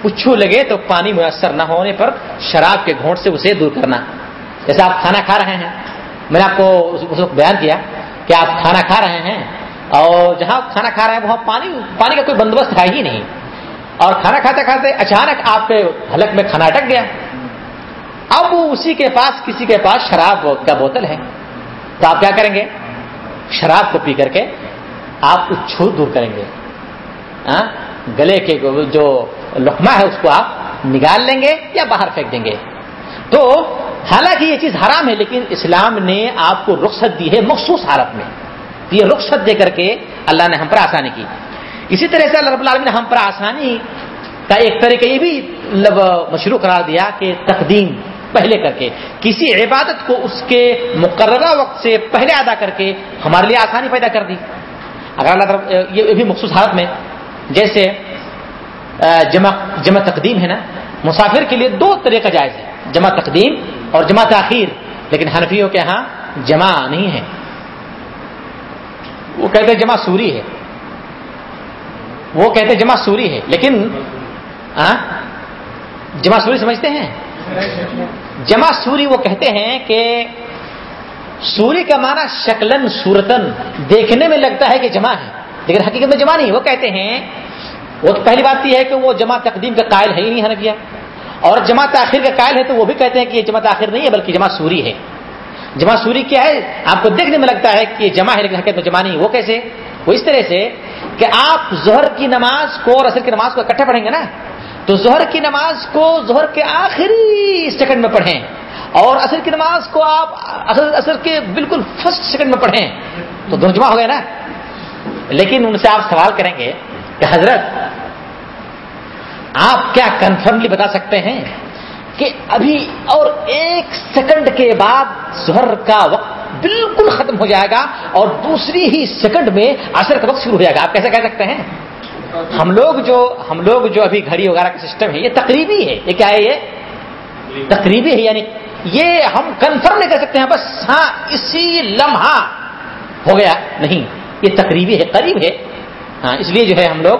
پچھو لگے تو پانی میسر نہ ہونے پر شراب کے گھونٹ سے اسے دور کرنا۔ جیسے آپ کھانا کھا رہے ہیں۔ میں نے آپ کو اس وقت بیان کیا کہ آپ کھانا کھا رہے ہیں اور جہاں کھانا کھا رہے ہیں وہاں پانی پانی کا کوئی بندوبست ہے ہی نہیں۔ اور کھانا کھاتے کھاتے اچانک آپ کے حلق میں کھانا اٹک گیا۔ اب اسی کے پاس کسی کے پاس شراب کا بوتل ہے۔ تو آپ کیا کریں گے؟ شراب کو پی کر کے آپ اچھو دور کریں گے۔ ہاں؟ گلے کے جو لقمہ ہے، اس کو آپ نکال لیں گے یا باہر پھینک دیں گے۔ تو حالانکہ یہ چیز حرام ہے، لیکن اسلام نے آپ کو رخصت دی ہے مخصوص حالت میں۔ یہ رخصت دے کر کے اللہ نے ہم پر آسانی کی۔ اسی طرح سے اللہ رب العالمین نے ہم پر آسانی کا ایک طریقہ یہ بھی مشروع قرار دیا کہ تقدیم پہلے کر کے، کسی عبادت کو اس کے مقررہ وقت سے پہلے ادا کر کے ہمارے لیے آسانی پیدا کر دی۔ اگر اللہ یہ بھی مخصوص حالت میں، جیسے جمع جمع تقدیم ہے نا؟ مسافر کے لیے دو طریقہ جائز ہے، جمع تقدیم اور جمع تاخیر۔ لیکن حنفیوں کے ہاں جمع نہیں ہے۔ وہ کہتے ہیں جمع سوری ہے۔ وہ کہتے ہیں جمع سوری ہے، لیکن جمع سوری سمجھتے ہیں؟ جمع سوری وہ کہتے ہیں کہ سوری کا معنی شکلن سورتن دیکھنے میں لگتا ہے کہ جمع ہے، لیکن حقیقت میں جمع نہیں وہ کہتے ہیں وہ تو پہلی بات یہ ہے کہ وہ جمع تقدیم کا قائل ہے ہی نہیں حنفیہ۔ اور جمع تاخیر کا قائل ہے تو وہ بھی کہتے ہیں کہ یہ جمع تاخیر نہیں ہے بلکہ جمع سوری ہے۔ جمع سوری کیا ہے؟ آپ کو دیکھنے میں لگتا ہے کہ یہ جمع ہے لیکن حقیقت میں جمع نہیں وہ کیسے؟ وہ اس طرح سے کہ آپ ظہر کی نماز کو اور اثر کی نماز کو اکٹھے پڑھیں گے نا۔ تو ظہر کی نماز کو ظہر کے آخری سیکنڈ میں پڑھیں۔ اور اثر کی نماز کو آپ اثر کے بالکل فرسٹ سیکنڈ میں پڑھیں۔ تو دونوں جمع ہو گئے نا۔ لیکن ان سے آپ سوال کریں گے کہ حضرت، آپ کیا کنفرملی بتا سکتے ہیں کہ ابھی اور ایک سیکنڈ کے بعد ظہر کا وقت بالکل ختم ہو جائے گا اور دوسری ہی سیکنڈ میں اثر کا وقت شروع ہو جائے گا؟ آپ کیسے کہہ سکتے ہیں؟ ہم لوگ جو، ہم لوگ جو ابھی گھڑی وغیرہ کا سسٹم ہے، یہ تقریبی ہے۔ یہ کیا ہے یہ؟ تقریبی ہے یعنی یہ ہم کنفرم نہیں کر سکتے ہیں، بس ہاں اسی لمحہ ہو گیا۔ نہیں، یہ تقریبی ہے، قریب ہے۔ ہاں اس لیے جو ہے ہم لوگ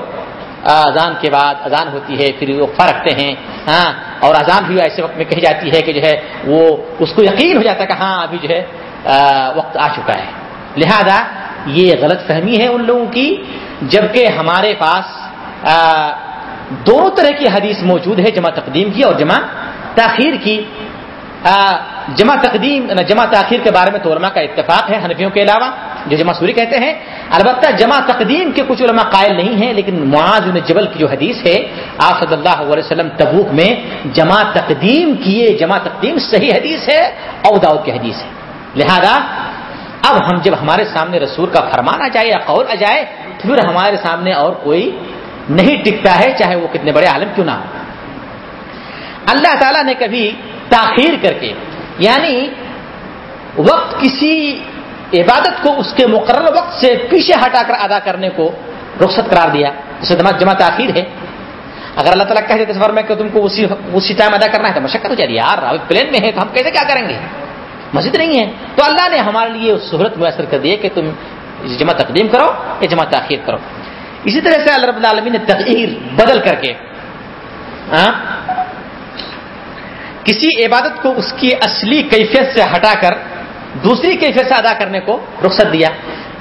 اذان کے بعد اذان ہوتی ہے، پھر وہ رکھتے ہیں ہاں اور اذان بھی ایسے وقت میں کہی جاتی ہے کہ جو ہے وہ اس کو یقین ہو جاتا ہے کہ ہاں ابھی جو ہے وقت آ چکا ہے۔ لہذا یہ غلط فہمی ہے ان لوگوں کی، جبکہ ہمارے پاس دونوں طرح کی حدیث موجود ہے، جمع تقدیم کی اور جمع تاخیر کی۔ جمع تقدیم جمع تاخیر کے بارے میں تو علماء کا اتفاق ہے، حنفیوں کے علاوہ، جو جمع سوری کہتے ہیں۔ البتہ جمع تقدیم کے کچھ علماء قائل نہیں ہیں، لیکن معاذ بن جبل کی جو حدیث ہے، آپ صلی اللہ علیہ وسلم تبوک میں جمع تقدیم کیے، جمع تقدیم صحیح حدیث ہے اور داؤد کی حدیث ہے۔ لہذا، اب ہم جب ہمارے سامنے رسول کا فرمان آ جائے یا قول آ جائے تو پھر ہمارے سامنے اور کوئی نہیں ٹکتا ہے، چاہے وہ کتنے بڑے عالم کیوں نہ ہو۔ اللہ تعالیٰ نے کبھی تاخیر کر کے یعنی وقت کسی عبادت کو اس کے مقرر وقت سے پیچھے ہٹا کر ادا کرنے کو رخصت قرار دیا۔ جسے جمع تاخیر ہے۔ اگر اللہ تعالیٰ کہہ دیتے سفر میں کہ تم کو اسی اسی ٹائم ادا کرنا ہے تو مشقت ہو جائے یار ابھی پلین میں ہے تو ہم کیسے کیا کریں گے؟ مسجد نہیں ہے۔ تو اللہ نے ہمارے لیے سہولت میسر کر دی کہ تم جمع تقدیم کرو یا جمع تاخیر کرو۔ اسی طرح سے اللہ رب العالمین نے تغیر بدل کر کے ہاں، کسی عبادت کو اس کی اصلی کیفیت سے ہٹا کر دوسری کیفیت سے ادا کرنے کو رخصت دیا۔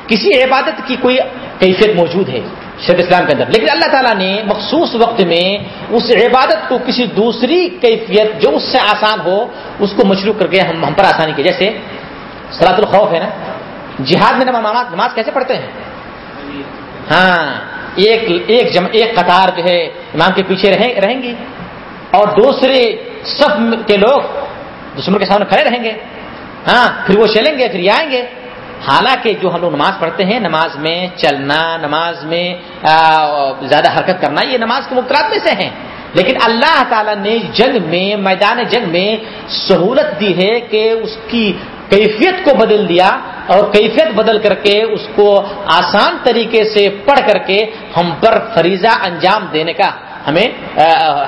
کسی عبادت کی کوئی کیفیت موجود ہے شیخ اسلام کے اندر۔ لیکن اللہ تعالیٰ نے مخصوص وقت میں اس عبادت کو کسی دوسری کیفیت جو اس سے آسان ہو، اس کو مشروع کر کے ہم ہم پر آسانی کی۔ جیسے سلاط الخوف ہے نا؟ جہاد میں نماز نماز کیسے پڑھتے ہیں؟ ہاں ایک ایک جم ایک قطار جو ہے امام کے پیچھے رہیں رہیں گی اور دوسرے صف کے لوگ دشمن کے سامنے کھڑے رہیں گے۔ ہاں پھر وہ چلیں گے، پھر یہ آئیں گے۔ حالانکہ جو ہم لوگ نماز پڑھتے ہیں، نماز میں چلنا، نماز میں زیادہ حرکت کرنا، یہ نماز کے مختلف میں سے ہیں۔ لیکن اللہ تعالیٰ نے جنگ میں، میدان جنگ میں سہولت دی ہے کہ اس کی کیفیت کو بدل دیا اور کیفیت بدل کر کے اس کو آسان طریقے سے پڑھ کر کے ہم پر فریضہ انجام دینے کا ہمیں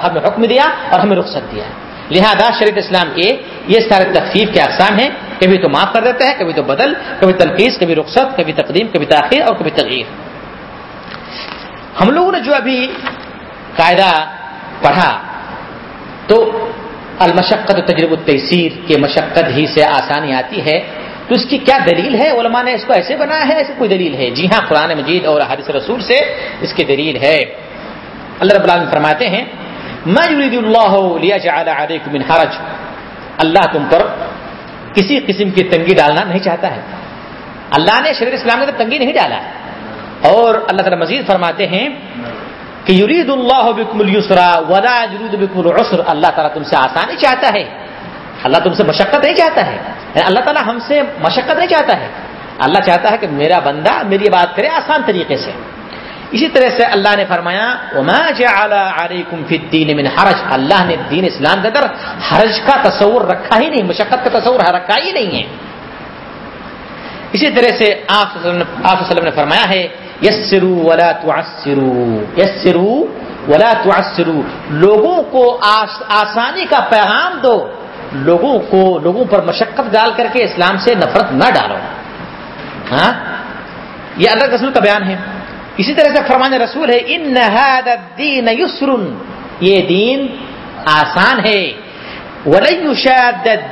ہمیں حکم دیا اور ہمیں رخصت دیا لہذا شریف اسلام کے یہ سارے تخفیف کے اقسام ہیں، کبھی تو معاف کر دیتے ہیں، کبھی تو بدل، کبھی تنقید کبھی رخصت، کبھی تقدیم، کبھی تاخیر اور کبھی تغیر ہم لوگوں نے جو ابھی قاعدہ پڑھا، تو المشقت تجرب التحصیر کے مشقت ہی سے آسانی آتی ہے۔ تو اس کی کیا دلیل ہے؟ علماء نے اس کو ایسے بنایا ہے، ایسے کوئی دلیل ہے؟ جی ہاں قرآن مجید اور حادث رسول سے اس کی دلیل ہے۔ اللہ رب العالمین فرماتے ہیں میں یرید اللہ علیکم من حرج؟ اللہ تم پر کسی قسم کی تنگی ڈالنا نہیں چاہتا ہے۔ اللہ نے شریر اسلام کے تنگی نہیں ڈالا۔ ہے اور اللہ تعالی مزید فرماتے ہیں کہ یرید اللہ بکم السرا ولا یرید بکم العسر۔ اللہ تعالیٰ تم سے آسانی چاہتا ہے۔ اللہ تم سے مشقت نہیں چاہتا ہے۔ یعنی اللہ تعالیٰ ہم سے مشقت نہیں چاہتا ہے۔ اللہ چاہتا ہے کہ میرا بندہ میری بات کرے آسان طریقے سے۔ اسی طرح سے اللہ نے فرمایا من حرج۔ اللہ نے دین اسلام کے اندر حرج کا تصور رکھا ہی نہیں، مشقت کا تصور رکھا ہی نہیں ہے۔ اسی طرح سے آپ وسلم نے فرمایا ہے، یسرو ولا تعسرو۔ یسرو ولا تعسرو۔ لوگوں کو آسانی کا پیغام دو۔ لوگوں کو لوگوں پر مشقت ڈال کر کے اسلام سے نفرت نہ ڈالو۔ ہاں؟ یہ اللہ رسول کا بیان ہے۔ اسی طرح سے فرمان رسول ہے ان دین یسر یہ دین آسان ہے۔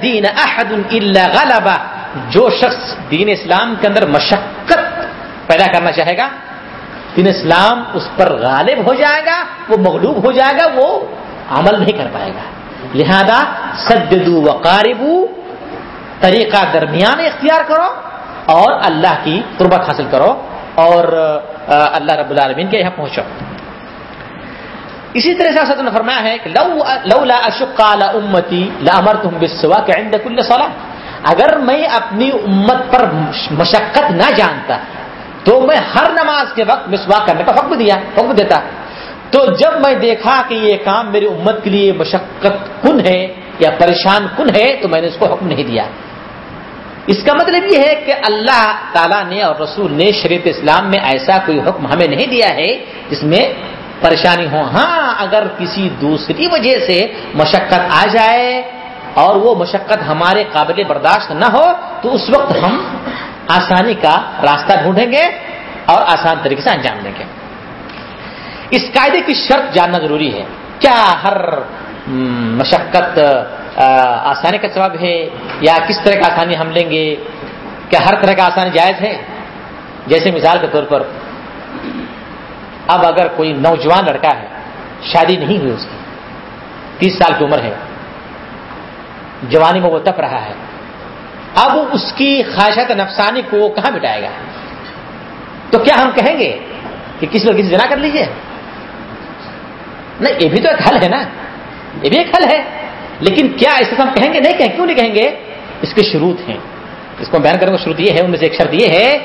دین احد غلبہ جو شخص دین اسلام کے اندر مشقت پیدا کرنا چاہے گا، دین اسلام اس پر غالب ہو جائے گا، وہ مغلوب ہو جائے گا، وہ عمل نہیں کر پائے گا۔ لہذا سدو وقاربو طریقہ درمیان اختیار کرو اور اللہ کی قربت حاصل کرو۔ اور اللہ رب العالمین کے یہاں پہنچو۔ اسی طرح سے نے فرمایا ہے کہ لو لا اشق على امتی لامرتهم بالسواك عند كل صلاه اگر میں اپنی امت پر مشقت نہ جانتا، تو میں ہر نماز کے وقت مسواک کرنے کا حکم دیا، حکم دیتا۔ تو جب میں دیکھا کہ یہ کام میری امت کے لیے مشقت کن ہے یا پریشان کن ہے، تو میں نے اس کو حکم نہیں دیا۔ اس کا مطلب یہ ہے کہ اللہ تعالیٰ نے اور رسول نے شریعت اسلام میں ایسا کوئی حکم ہمیں نہیں دیا ہے جس میں پریشانی ہو۔ ہاں اگر کسی دوسری وجہ سے مشقت آ جائے اور وہ مشقت ہمارے قابل برداشت نہ ہو، تو اس وقت ہم آسانی کا راستہ ڈھونڈیں گے اور آسان طریقے سے انجام دیں گے۔ اس قاعدے کی شرط جاننا ضروری ہے۔ کیا ہر مشقت آسانی کا سبب ہے، یا کس طرح کا آسانی ہم لیں گے؟ کیا ہر طرح کا آسانی جائز ہے؟ جیسے مثال کے طور پر، اب اگر کوئی نوجوان لڑکا ہے، شادی نہیں ہوئی اس کی، تیس سال کی عمر ہے، جوانی میں وہ تپ رہا ہے، اب اس کی خواہشات نفسانی کو کہاں بٹائے گا؟ تو کیا ہم کہیں گے کہ کس پر کسی جنا کر لیجیے نہیں، یہ بھی تو ایک حل ہے نا، یہ بھی ایک حل ہے۔ لیکن کیا ایسے ہم کہیں گے؟ نہیں کہیں کیوں نہیں کہیں گے؟ اس کے شروط ہیں۔ اس کو بیان کرنے کا شروع یہ ہے، ان میں سے ایک شرط یہ ہے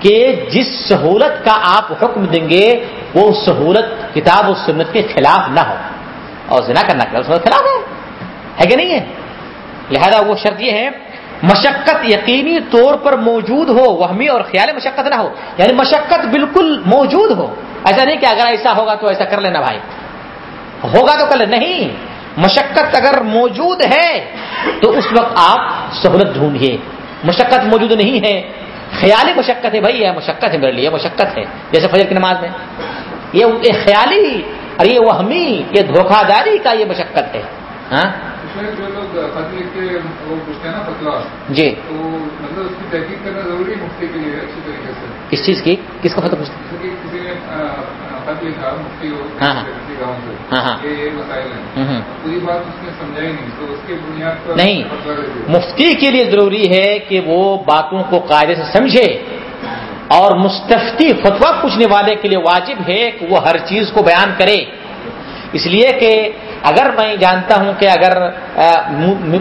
کہ جس سہولت کا آپ حکم دیں گے، وہ سہولت کتاب و سنت کے خلاف نہ ہو۔ اور زنا کرنا خلاف ہے ہے کہ نہیں ہے؟ لہذا وہ شرط یہ ہے، مشقت یقینی طور پر موجود ہو، وہمی اور خیال مشقت نہ ہو۔ یعنی مشقت بالکل موجود ہو۔ ایسا نہیں کہ اگر ایسا ہوگا تو ایسا کر لینا بھائی۔ ہوگا تو کر لیں نہیں۔ مشقت اگر موجود ہے تو اس وقت آپ سہولت ڈھونڈیے۔ مشقت موجود نہیں ہے۔ خیالی مشقت ہے بھائی یہ مشقت ہے میرے لیے مشقت ہے۔ جیسے فجر کی نماز میں۔ یہ خیالی اور یہ وہمی یہ دھوکہ داری کا یہ مشقت ہے۔ ہاں؟ جی۔ مطلب اس چیز کی؟ کس کو فتح پوچھتے خط لکھا مفتی نہیں مفتی کے لیے ضروری ہے کہ وہ باتوں کو قاعدے سے سمجھے۔ اور مستفتی فتوا پوچھنے والے کے لیے واجب ہے کہ وہ ہر چیز کو بیان کرے۔ اس لیے کہ اگر میں جانتا ہوں کہ اگر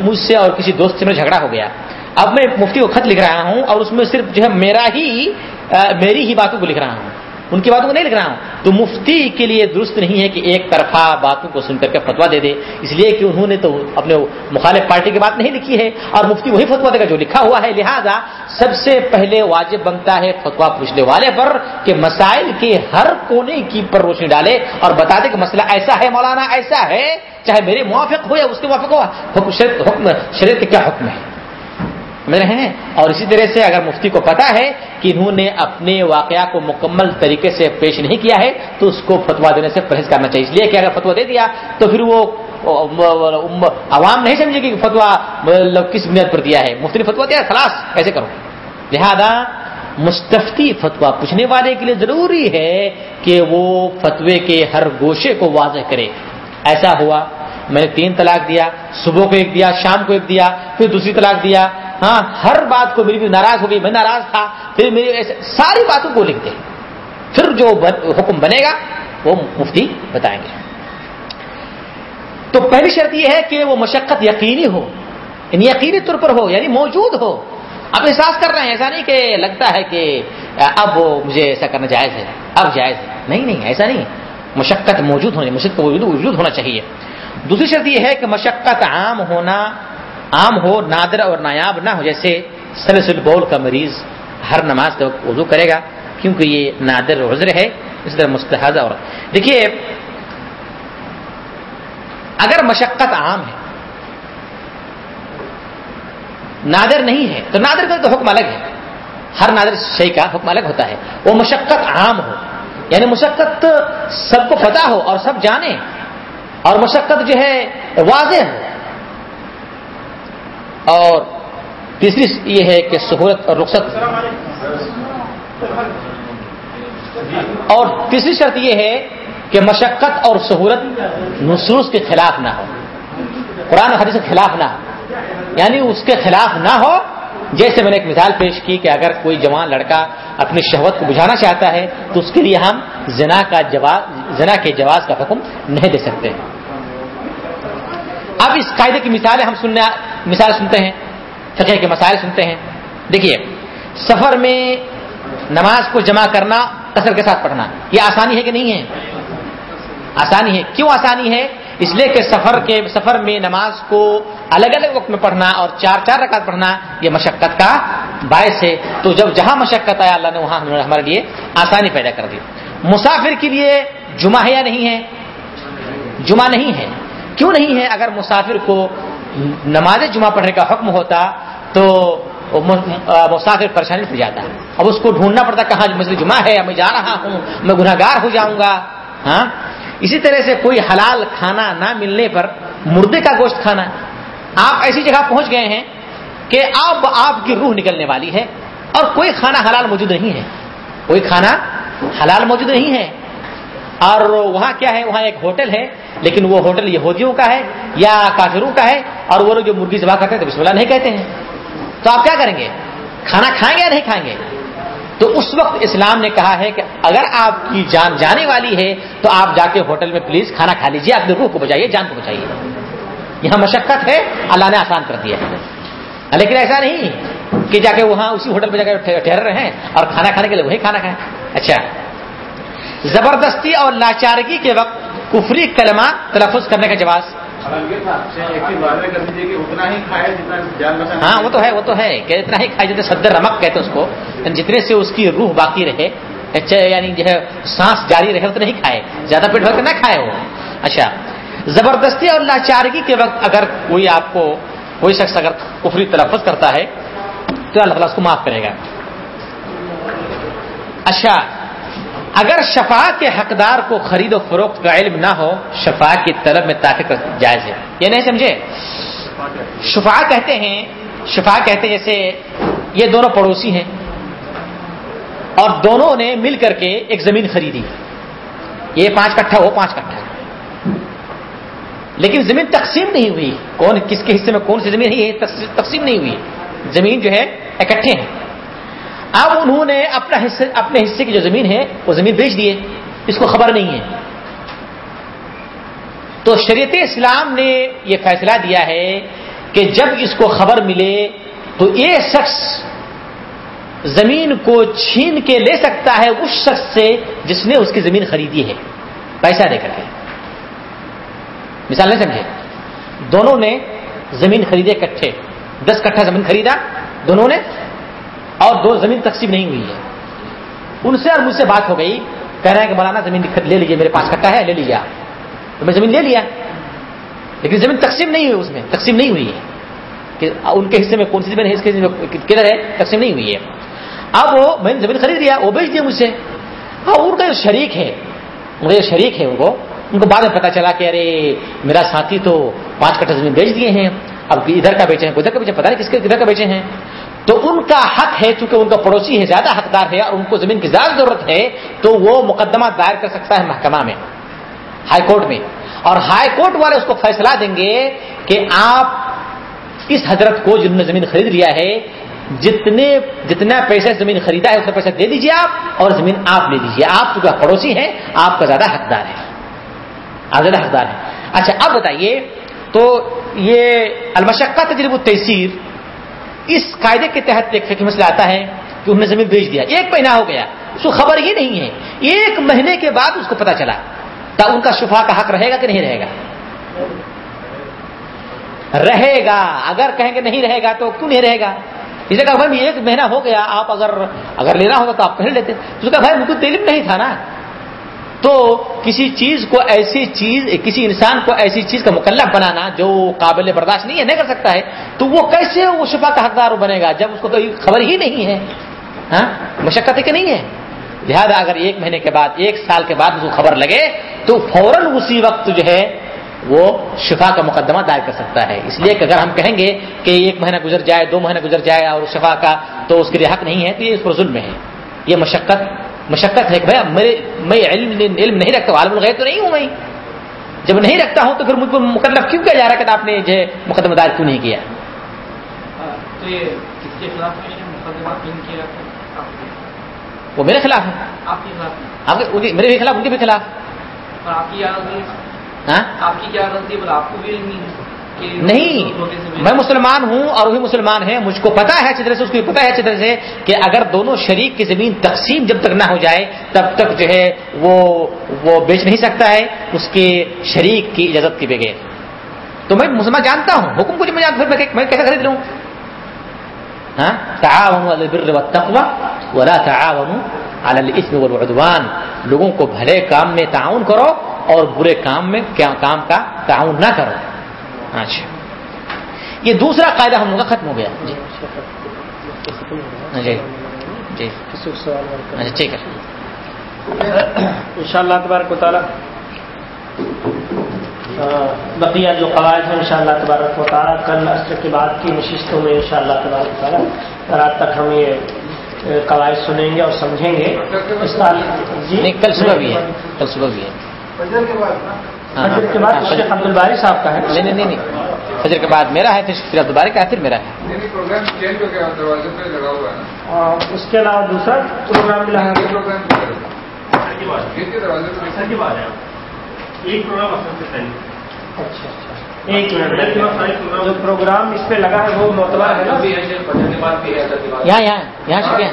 مجھ سے اور کسی دوست سے میں جھگڑا ہو گیا اب میں مفتی کو خط لکھ رہا ہوں اور اس میں صرف جو ہے میرا ہی میری ہی باتوں کو لکھ رہا ہوں۔ ان کی باتوں کو نہیں لکھ رہا ہوں۔ تو مفتی کے لیے درست نہیں ہے کہ ایک طرفہ باتوں کو سن کر کے فتوا دے دے۔ اس لیے کہ انہوں نے تو اپنے مخالف پارٹی کی بات نہیں لکھی ہے۔ اور مفتی وہی فتوا دے گا جو لکھا ہوا ہے۔ لہذا سب سے پہلے واجب بنتا ہے فتوا پوچھنے والے پر کہ مسائل کے ہر کونے کی پر روشنی ڈالے اور بتا دے کہ مسئلہ ایسا ہے، مولانا ایسا ہے، چاہے میرے موافق ہو یا اس کے موافق ہو حکم شریعت کے کیا حکم ہے؟ ہیں۔ اور اسی طرح سے اگر مفتی کو پتا ہے کہ انہوں نے اپنے واقعہ کو مکمل طریقے سے پیش نہیں کیا ہے، تو اس کو فتوا دینے سے پرہیز کرنا چاہیے۔ اس لیے کہ اگر فتوا دے دیا، تو پھر وہ عوام نہیں سمجھے گی کہ فتوا مطلب کس بنیاد پر دیا ہے۔ مفتی نے فتوا دیا، خلاص کیسے کرو۔ لہذا مستفتی فتوا پوچھنے والے کے لیے ضروری ہے کہ وہ فتوے کے ہر گوشے کو واضح کرے۔ ایسا ہوا، میں نے تین طلاق دیا، صبح کو ایک دیا، شام کو ایک دیا، پھر دوسری طلاق دیا۔ ہاں ہر بات کو میری بھی ناراض ہو گئی، میں ناراض تھا، پھر میری ایسے ساری باتوں کو لکھ دے پھر جو حکم بنے گا، وہ مفتی بتائیں گے۔ تو پہلی شرط یہ ہے کہ وہ مشقت یقینی ہو یعنی یقینی طور پر ہو یعنی موجود ہو۔ اب احساس کر رہے ہیں، ایسا نہیں کہ لگتا ہے کہ، اب مجھے ایسا کرنا جائز ہے، اب جائز ہے۔ نہیں نہیں، ایسا نہیں۔ مشقت موجود ہونی، مشقت وجود ہونا چاہیے۔ دوسری شرط یہ ہے کہ مشقت عام ہونا عام ہو، نادر اور نایاب نہ ہو، جیسے سلسل بول کا مریض ہر نماز کے وقت وضو کرے گا، کیونکہ یہ نادر عذر ہے، اس طرح مستحض اور۔ دیکھیے، اگر مشقت عام ہے، نادر نہیں ہے، تو نادر کا تو حکم الگ ہے۔ ہر نادر شے کا حکم الگ ہوتا ہے۔ وہ مشقت عام ہو یعنی مشقت سب کو پتا ہو اور سب جانے، اور مشقت جو ہے واضح ہو۔ اور تیسری یہ ہے کہ سہولت اور رخصت۔ اور تیسری شرط یہ ہے کہ مشقت اور سہولت نصوص کے خلاف نہ ہو۔ قرآن حدیث کے خلاف نہ ہو۔ یعنی اس کے خلاف نہ ہو۔ جیسے میں نے ایک مثال پیش کی کہ اگر کوئی جوان لڑکا اپنی شہوت کو بجھانا چاہتا ہے، تو اس کے لیے ہم زنا کا جواز، زنا کے جواز کا حکم نہیں دے سکتے۔ اب اس قاعدے کی مثالیں ہم سننے مثال سنتے ہیں، فقہ کے مسائل سنتے ہیں۔ دیکھیے، سفر میں نماز کو جمع کرنا قصر کے ساتھ پڑھنا، یہ آسانی ہے کہ نہیں ہے؟ آسانی ہے۔ کیوں آسانی ہے؟ اس لیے کہ سفر کے، سفر میں نماز کو الگ الگ وقت میں پڑھنا اور چار چار رکعت پڑھنا، یہ مشقت کا باعث ہے۔ تو جب جہاں مشقت آیا، اللہ نے وہاں ہمارے لیے آسانی پیدا کر دی۔ مسافر کے لیے جمعہ ہے یا نہیں ہے؟ جمعہ نہیں ہے۔ کیوں نہیں ہے؟ اگر مسافر کو نماز جمعہ پڑھنے کا حکم ہوتا تو مسافر پریشانی پڑ جاتا۔ اب اس کو ڈھونڈنا پڑتا کہاں مسجد جمعہ ہے، میں جا رہا ہوں، میں گناہ گار ہو جاؤں گا۔ ہاں؟ اسی طرح سے کوئی حلال کھانا نہ ملنے پر مردے کا گوشت کھانا۔ آپ ایسی جگہ پہنچ گئے ہیں کہ اب آپ کی روح نکلنے والی ہے اور کوئی کھانا حلال موجود نہیں ہے۔ کوئی کھانا حلال موجود نہیں ہے۔ اور وہاں کیا ہے؟ وہاں ایک ہوٹل ہے، لیکن وہ ہوٹل یہودیوں کا ہے یا کافروں کا ہے، اور وہ لوگ جو مرغی ذبح کرتے ہیں تو بسم اللہ نہیں کہتے ہیں۔ تو آپ کیا کریں گے؟ کھانا کھائیں گے یا نہیں کھائیں گے؟ تو اس وقت اسلام نے کہا ہے کہ اگر آپ کی جان جانے والی ہے، تو آپ جا کے ہوٹل میں پلیز کھانا کھا لیجیے اپنے روح کو بچائیے جان کو بچائیے یہاں مشقت ہے، اللہ نے آسان کر دیا ہے۔ لیکن ایسا نہیں کہ جا کے وہاں اسی ہوٹل پہ جا کے ٹھہر رہے ہیں اور کھانا کھانے کے لیے وہی کھانا کھائیں۔ اچھا۔ زبردستی اور لاچارگی کے وقت کفری کلمہ تلفظ کرنے کا جواز۔ ہاں وہ تو ہے وہ تو ہے کہ اتنا ہی کھائے جتنے صدر رمک کہتے اس کو۔ جتنے سے اس کی روح باقی رہے اچھا یعنی جو ہے سانس جاری رہے اتنا ہی کھائے۔ زیادہ پیٹ بھر کے نہ کھائے وہ۔ اچھا زبردستی اور لاچارگی کے وقت اگر کوئی آپ کو کوئی شخص اگر کفری تلفظ کرتا ہے تو اللہ تعالیٰ اس کو معاف کرے گا۔ اچھا اگر شفا کے حقدار کو خرید و فروخت کا علم نہ ہو شفا کی طلب میں تاخیر جائز ہے۔ یہ نہیں سمجھے؟ شفا کہتے ہیں شفا کہتے ہیں جیسے یہ دونوں پڑوسی ہیں اور دونوں نے مل کر کے ایک زمین خریدی۔ یہ پانچ کٹھا، وہ پانچ کٹھا۔ لیکن زمین تقسیم نہیں ہوئی۔ کون، کس کے حصے میں کون سی زمین ہے؟ یہ تقسیم نہیں ہوئی۔ زمین جو ہے، اکٹھے ہیں۔ اب انہوں نے اپنا حصہ اپنے حصے کی جو زمین ہے، وہ زمین بیچ دیے۔ اس کو خبر نہیں ہے۔ تو شریعت اسلام نے یہ فیصلہ دیا ہے کہ جب اس کو خبر ملے تو یہ شخص زمین کو چھین کے لے سکتا ہے اس شخص سے جس نے اس کی زمین خریدی ہے۔ پیسہ دے کر کے۔ مثال نہیں سمجھے۔ دونوں نے زمین خریدے کٹھے دس کٹھا زمین خریدا، دونوں نے اور دو زمین تقسیم نہیں ہوئی ہے ان سے اور مجھ سے بات ہو گئی۔ کہہ رہے ہیں کہ مولانا زمین لے لیجیے میرے پاس کٹا ہے، لے لیجیے تو میں زمین لے لیا۔ لیکن زمین تقسیم نہیں ہوئی اس میں، تقسیم نہیں ہوئی ہے۔ کہ ان کے حصے میں کون سی زمین ہے، اس کے حصے میں کدھر ہے، تقسیم نہیں ہوئی ہے۔ اب وہ میں نے زمین خرید لیا، وہ بیچ دیا مجھ سے۔ ہاں ان کا جو شریک ہے، ان کا جو شریک ہے ان کو ان کو بعد میں پتا چلا کہ ارے، میرا ساتھی تو پانچ کٹھا زمین بیچ دیے ہیں۔ اب ادھر کا بیچے ہیں، ادھر کا بیچے پتا نہیں کس کے کدھر کا بیچے ہیں۔ تو ان کا حق ہے، چونکہ ان کا پڑوسی ہے، زیادہ حقدار ہے اور ان کو زمین کی زیادہ ضرورت ہے، تو وہ مقدمہ دائر کر سکتا ہے محکمہ میں، ہائی کورٹ میں۔ اور ہائی کورٹ والے اس کو فیصلہ دیں گے کہ آپ اس حضرت کو جنہوں نے زمین خرید لیا ہے، جتنے، جتنا پیسہ زمین خریدا ہے اتنا پیسہ دے دیجیے آپ اور زمین آپ لے لیجیے آپ چونکہ پڑوسی ہیں، آپ کا زیادہ حقدار ہے۔ آپ زیادہ حقدار ہے اچھا اب بتائیے، تو یہ المشقہ تجرب التحصیر اس قاعدے کے تحت ایک فکر مسئلہ آتا ہے کہ انہوں نے زمین بیچ دیا، ایک مہینہ ہو گیا، اس کو خبر ہی نہیں ہے۔ ایک مہینے کے بعد اس کو پتا چلا تو ان کا شفا کا حق رہے گا کہ نہیں رہے گا۔ رہے گا، اگر کہیں گے نہیں رہے گا تو کیوں نہیں رہے گا؟ اس نے کہا بھائی، ایک مہینہ ہو گیا، آپ اگر اگر لینا ہوگا تو آپ پہلے لیتے۔ تو کہا بھائی، مجھے تعلیم نہیں تھا نا۔ تو کسی چیز کو ایسی چیز، کسی انسان کو ایسی چیز کا مکلف بنانا جو قابل برداشت نہیں ہے، نہیں کر سکتا ہے، تو وہ کیسے وہ شفا کا حقدار بنے گا جب اس کو کوئی خبر ہی نہیں ہے؟ ہاں؟ مشقت کہ نہیں ہے؟ لہذا اگر ایک مہینے کے بعد، ایک سال کے بعد اس کو خبر لگے، تو فوراً اسی وقت جو ہے وہ شفا کا مقدمہ دائر کر سکتا ہے۔ اس لیے کہ اگر ہم کہیں گے کہ ایک مہینہ گزر جائے، دو مہینہ گزر جائے اور شفا کا تو اس کے لیے حق نہیں ہے، تو یہ اس پر ظلم ہے۔ یہ مشقت مشقت ہے کہ بھائی میرے میں علم علم نہیں رکھتا عالم الغیب تو نہیں ہوں میں۔ جب نہیں رکھتا ہوں تو پھر مجھ کو مکلف کیوں کیا جا رہا ہے کہ آپ نے جو ہے مقدمہ دائر کیوں نہیں کیا؟ مقدمہ ہے؟ وہ میرے خلاف ہے۔ آپ کے خلاف میرے بھی خلاف ان کے بھی خلاف۔ ہاں؟ آپ کی کیا غلطی آپ کو بھی علم نہیں ہے۔ نہیں، میں مسلمان ہوں اور وہی مسلمان ہے مجھ کو پتا ہے اچھی طرح سے، اس کو پتا ہے اچھی طرح سے کہ اگر دونوں شریک کی زمین تقسیم جب تک نہ ہو جائے، تب تک جو ہے وہ وہ بیچ نہیں سکتا ہے اس کے شریک کی اجازت کے بغیر۔ تو میں مسلمان جانتا ہوں، حکم کو میں جانتا ہوں، پھر میں کیسے خرید لوں؟ ہاں؟ ولا تعاونوا والعدوان۔ لوگوں کو بھلے کام میں تعاون کرو اور برے کام میں کیا کام کا تعاون نہ کرو۔ اچھا یہ دوسرا قاعدہ ہم لوگ کا ختم ہو گیا۔ جی۔ جی۔ جی۔ اچھا ٹھیک ہے۔ ان شاء اللہ تبارک و تعالیٰ۔ بقیہ جو قواعد ہیں ان شاء اللہ تبارک و تعالیٰ۔ کل عصر کے بعد کی نشستوں میں ان شاء اللہ تبارک و تعالیٰ۔ رات تک ہم یہ قواعد سنیں گے اور سمجھیں گے۔ اس جی۔ کل صبح بھی ہے۔ کل صبح بھی ہے۔ فجر کے بعد ہاں، ہاں، ہاں، عبد الباری صاحب کا ہے نہیں نہیں فجر کے بعد میرا ہے پھر پھر دوبارہ کا ہے پھر میرا ہے نہیں نہیں پروگرام چینج ہو گیا دروازے پہ لگا ہوا ہے نا اور اس کے علاوہ دوسرا پروگرام ملا ہے پروگرام اچھا اچھا ایک منٹ جو پروگرام اس پہ لگا ہے وہ معتبر ہے نا یہاں یہاں یہاں کیا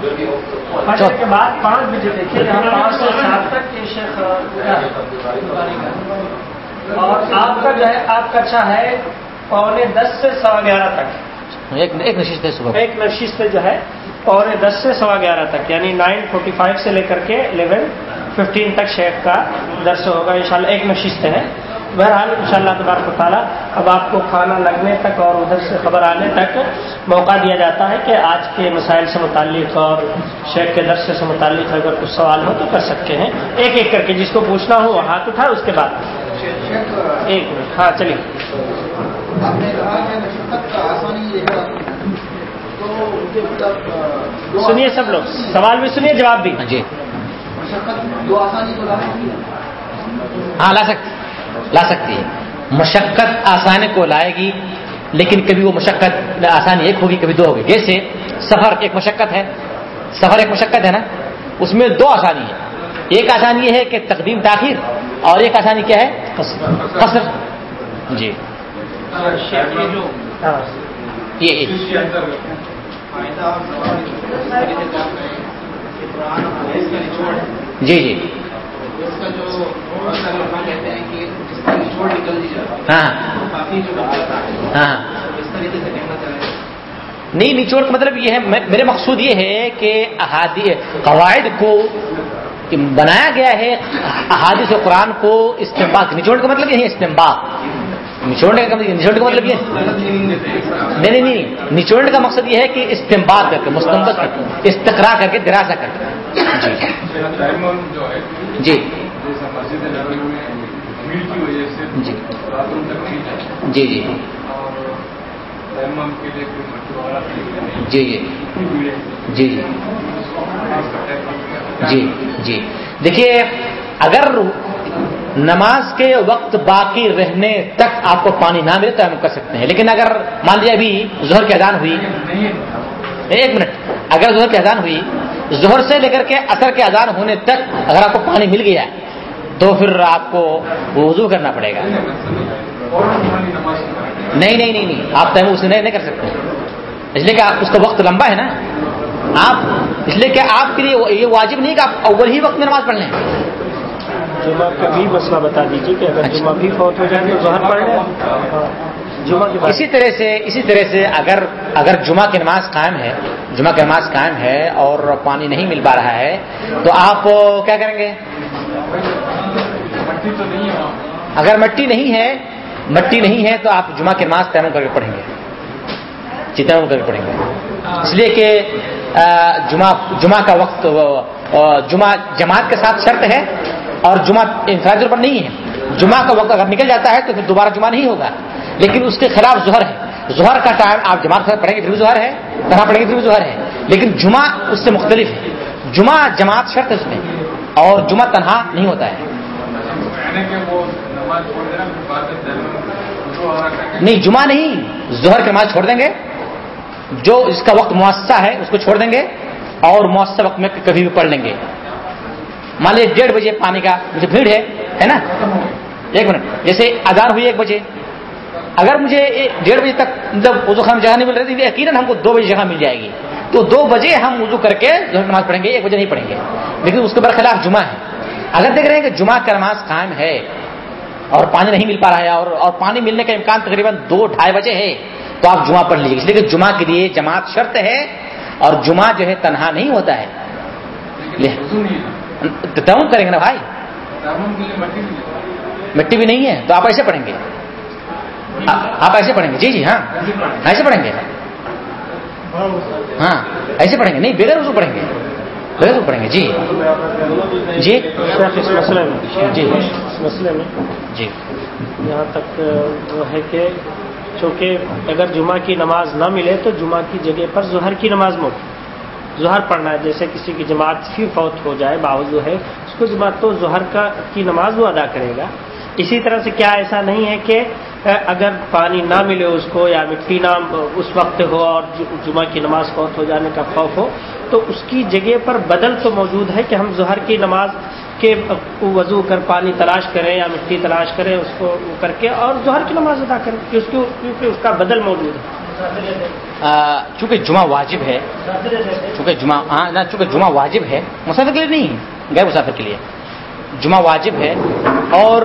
فجر کے بعد پانچ بجے دیکھیے پانچ سے سات تک یہ شیخ اور آپ کا جو ہے آپ کا اچھا ہے پونے دس سے سوا گیارہ تک۔ ایک ایک نشست ہے صبح۔ ایک نشست جو ہے پونے دس سے سوا گیارہ تک۔ یعنی نائن فورٹی فائیو سے لے کر کے الیون ففٹین تک شیخ کا درس ہوگا انشاءاللہ ایک نشست ہے۔ بہرحال ان شاء اللہ تبارک و تعالیٰ اب آپ کو کھانا لگنے تک اور ادھر سے خبر آنے تک موقع دیا جاتا ہے کہ آج کے مسائل سے متعلق اور شیخ کے درس سے متعلق اگر کچھ سوال ہو تو کر سکتے ہیں۔ ایک ایک کر کے جس کو پوچھنا ہو وہ ہاتھ اٹھا اس کے بعد۔ ایک منٹ۔ ہاں چلیے۔ آپ نے کہا کہ مشقت کا آسانی یہ ہے۔ تو سنیے سب لوگ۔ سوال بھی سنیے جواب بھی۔ ہاں جی۔ مشقت دو آسانی کو لا سکتی ہے ہاں لا سکتی لا سکتی ہے۔ مشقت آسانی کو لائے گی، لیکن کبھی وہ مشقت آسانی ایک ہوگی، کبھی دو ہوگی۔ جیسے سفر ایک مشقت ہے، سفر ایک مشقت ہے نا، اس میں دو آسانی ہے ایک آسانی یہ ہے کہ تقدیم تاخیر، اور ایک آسانی کیا ہے؟ قصر۔ جی۔ یہ جی جی۔ ہاں۔ ہاں۔ چاہیں نہیں نچوڑ کا مطلب یہ ہے میرے مقصود یہ ہے کہ احادی قواعد کو بنایا گیا ہے احادیث و قرآن کو استمبا نچوڑ کا مطلب یہ ہے استمبا نچوڑنے کا نچوڑ کا مطلب یہ ہے۔ نہیں نہیں نہیں نچوڑنے کا مقصد یہ ہے کہ استمباد کر کے مستمبت کر کے استقرا کر کے دراسہ کر کے۔ جی۔ جی۔ کی وجہ سے جی۔ جی جی۔ جی جی۔ جی جی۔ جی جی۔ دیکھیے اگر نماز کے وقت باقی رہنے تک آپ کو پانی نہ ملے تو ہم کر سکتے ہیں۔ لیکن اگر مان لیجیے ابھی ظہر کی اذان ہوئی۔ ایک منٹ۔ اگر ظہر کی اذان ہوئی ظہر سے لے کر کے اثر کے اذان ہونے تک اگر آپ کو پانی مل گیا تو پھر آپ کو وضو کرنا پڑے گا۔ نہیں نہیں نہیں آپ تیم اسے نہیں کر سکتے۔ اس لیے کہ اس کا وقت لمبا ہے نا۔ آپ اس لیے کہ آپ کے لیے یہ واجب نہیں کہ آپ اول ہی وقت میں نماز پڑھ لیں۔ جمعہ کا بھی مسئلہ بتا دیجیے کہ اگر۔ جمعہ بھی فوت ہو جائے تو ظہر پڑھ لیں۔ جمعہ کے اسی طرح سے اسی طرح سے اگر اگر جمعہ کی نماز قائم ہے جمعہ کی نماز قائم ہے اور پانی نہیں مل پا رہا ہے تو آپ کیا کریں گے؟ مٹی تو نہیں ہے وہاں. اگر مٹی نہیں ہے مٹی نہیں ہے تو آپ جمعہ کی نماز تیمم کر کے پڑھیں گے. جی تیمم کر کے پڑھیں گے. اس لیے کہ جمعہ جمعہ کا وقت جمعہ جماعت کے ساتھ شرط ہے اور جمعہ انفرادی طور پر نہیں ہے. جمعہ کا وقت اگر نکل جاتا ہے تو پھر دوبارہ جمعہ نہیں ہوگا. لیکن اس کے خلاف ظہر ہے. ظہر کا ٹائم آپ جماعت کے ساتھ پڑھیں گے پھر بھی ظہر ہے طرح پڑھیں گے پھر بھی ظہر ہے. لیکن جمعہ اس سے مختلف ہے. جمعہ جماعت شرط ہے اس میں اور جمعہ تنہا نہیں ہوتا ہے. نہیں جمعہ نہیں ظہر کی نماز چھوڑ دیں گے۔ جو اس کا وقت مؤثر ہے اس کو چھوڑ دیں گے اور مؤثر وقت میں کبھی بھی پڑھ لیں گے۔ مان لیجیے ڈیڑھ بجے پانی کا مجھے بھیڑ ہے ہے نا؟ ایک منٹ جیسے اذان ہوئی ایک بجے۔ اگر مجھے ڈیڑھ بجے تک مطلب وضو خان جگہ نہیں مل رہی تھی یقیناً ہم کو دو بجے جگہ مل جائے گی۔ تو دو بجے ہم وضو کر کے نماز پڑھیں گے ایک بجے نہیں پڑھیں گے۔ لیکن اس کے برخلاف جمعہ ہے۔ اگر دیکھ رہے ہیں کہ جمعہ کا نماز قائم ہے اور پانی نہیں مل پا رہا ہے اور اور پانی ملنے کا امکان تقریباً دو ڈھائی بجے ہے تو آپ جمعہ پڑھ لیجیے اس لیے کہ جمعہ کے لیے جماعت شرط ہے اور جمعہ جو ہے تنہا نہیں ہوتا ہے۔ تیمم کریں گے نا بھائی؟ مٹی بھی نہیں ہے تو آپ ایسے پڑھیں گے۔ آپ ایسے پڑھیں گے۔ جی جی ہاں۔ ایسے پڑھیں گے۔ ہاں ایسے پڑھیں گے۔ نہیں بغیر وضو پڑھیں گے۔ بغیر پڑھیں گے؟ جی۔ جی؟ اس مسئلے میں جی۔ اس مسئلے میں جی۔ یہاں تک وہ ہے کہ چونکہ اگر جمعہ کی نماز نہ ملے تو جمعہ کی جگہ پر ظہر کی نماز مو ظہر پڑھنا ہے، جیسے کسی کی جماعت فی فوت ہو جائے، باوجود ہے، اس کو جماعت تو ظہر کا، کی نماز وہ ادا کرے گا۔ اسی طرح سے کیا ایسا نہیں ہے کہ اگر پانی نہ ملے اس کو یا مٹی نہ اس وقت ہو اور جمعہ کی نماز فوت ہو جانے کا خوف ہو، تو اس کی جگہ پر بدل تو موجود ہے کہ ہم ظہر کی نماز کہ وضو کر پانی تلاش کریں یا مٹی تلاش کریں، اس کو کر کے اور ظہر کی نماز ادا کریں کہ اس کو، کیونکہ اس کا بدل موجود ہے۔ چونکہ جمعہ واجب ہے، چونکہ جمعہ ہاں نہ، چونکہ جمعہ واجب ہے، مسافر کے لیے نہیں ہے، غیر مسافر کے لیے۔ جمعہ واجب ہے اور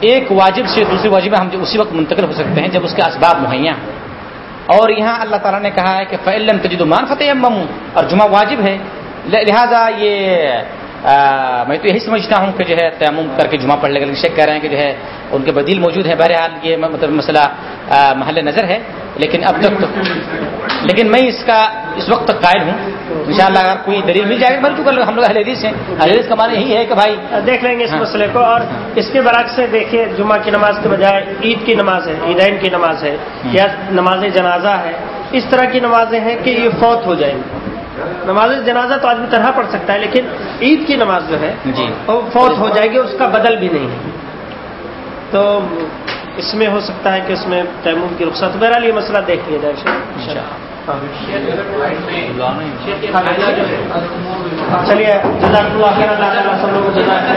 ایک واجب سے دوسرے واجب میں ہم جو اسی وقت منتقل ہو سکتے ہیں جب اس کے اسباب مہیا ہوں اور یہاں اللہ تعالیٰ نے کہا ہے کہ فعلم تجد مان فتح ممو اور جمعہ واجب ہے۔ لہذا یہ آ، میں تو یہی سمجھتا ہوں کہ جو ہے تیمم کر کے جمعہ پڑھ لے لیکن شیخ کہہ رہے ہیں کہ جو ہے ان کے بدیل موجود ہے بہرحال یہ مطلب مسئلہ محل نظر ہے۔ لیکن اب تک تو لیکن میں اس کا اس وقت تک قائل ہوں۔ انشاءاللہ اگر کوئی دلیل مل جائے گا بلکہ چونکہ ہم لوگ اہل حدیث ہیں۔ اہل حدیث کا معنی یہی ہے کہ بھائی دیکھ لیں گے اس۔ مسئلے کو اور اس کے برعکس سے دیکھیے جمعہ کی نماز کے بجائے عید کی نماز ہے عیدین کی نماز ہے یا نماز جنازہ ہے۔ اس طرح کی نمازیں ہیں کہ یہ فوت ہو جائیں۔ گی نماز جنازہ تو آدمی طرح پڑھ سکتا ہے لیکن عید کی نماز جو ہے جی۔ وہ فوت ہو جائے گی اس کا بدل بھی نہیں ہے۔ تو اس میں ہو سکتا ہے کہ اس میں تیمم کی رخصت بہرحال یہ مسئلہ دیکھ لیا جائے چلیے جزاک اللہ خیر، اللہ تعالیٰ سب لوگ جزاک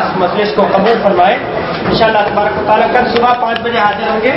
اس مجلس کو قبول فرمائے۔ ان شاء اللہ تبارک و تعالیٰ کل صبح پانچ بجے حاضر ہوں گے۔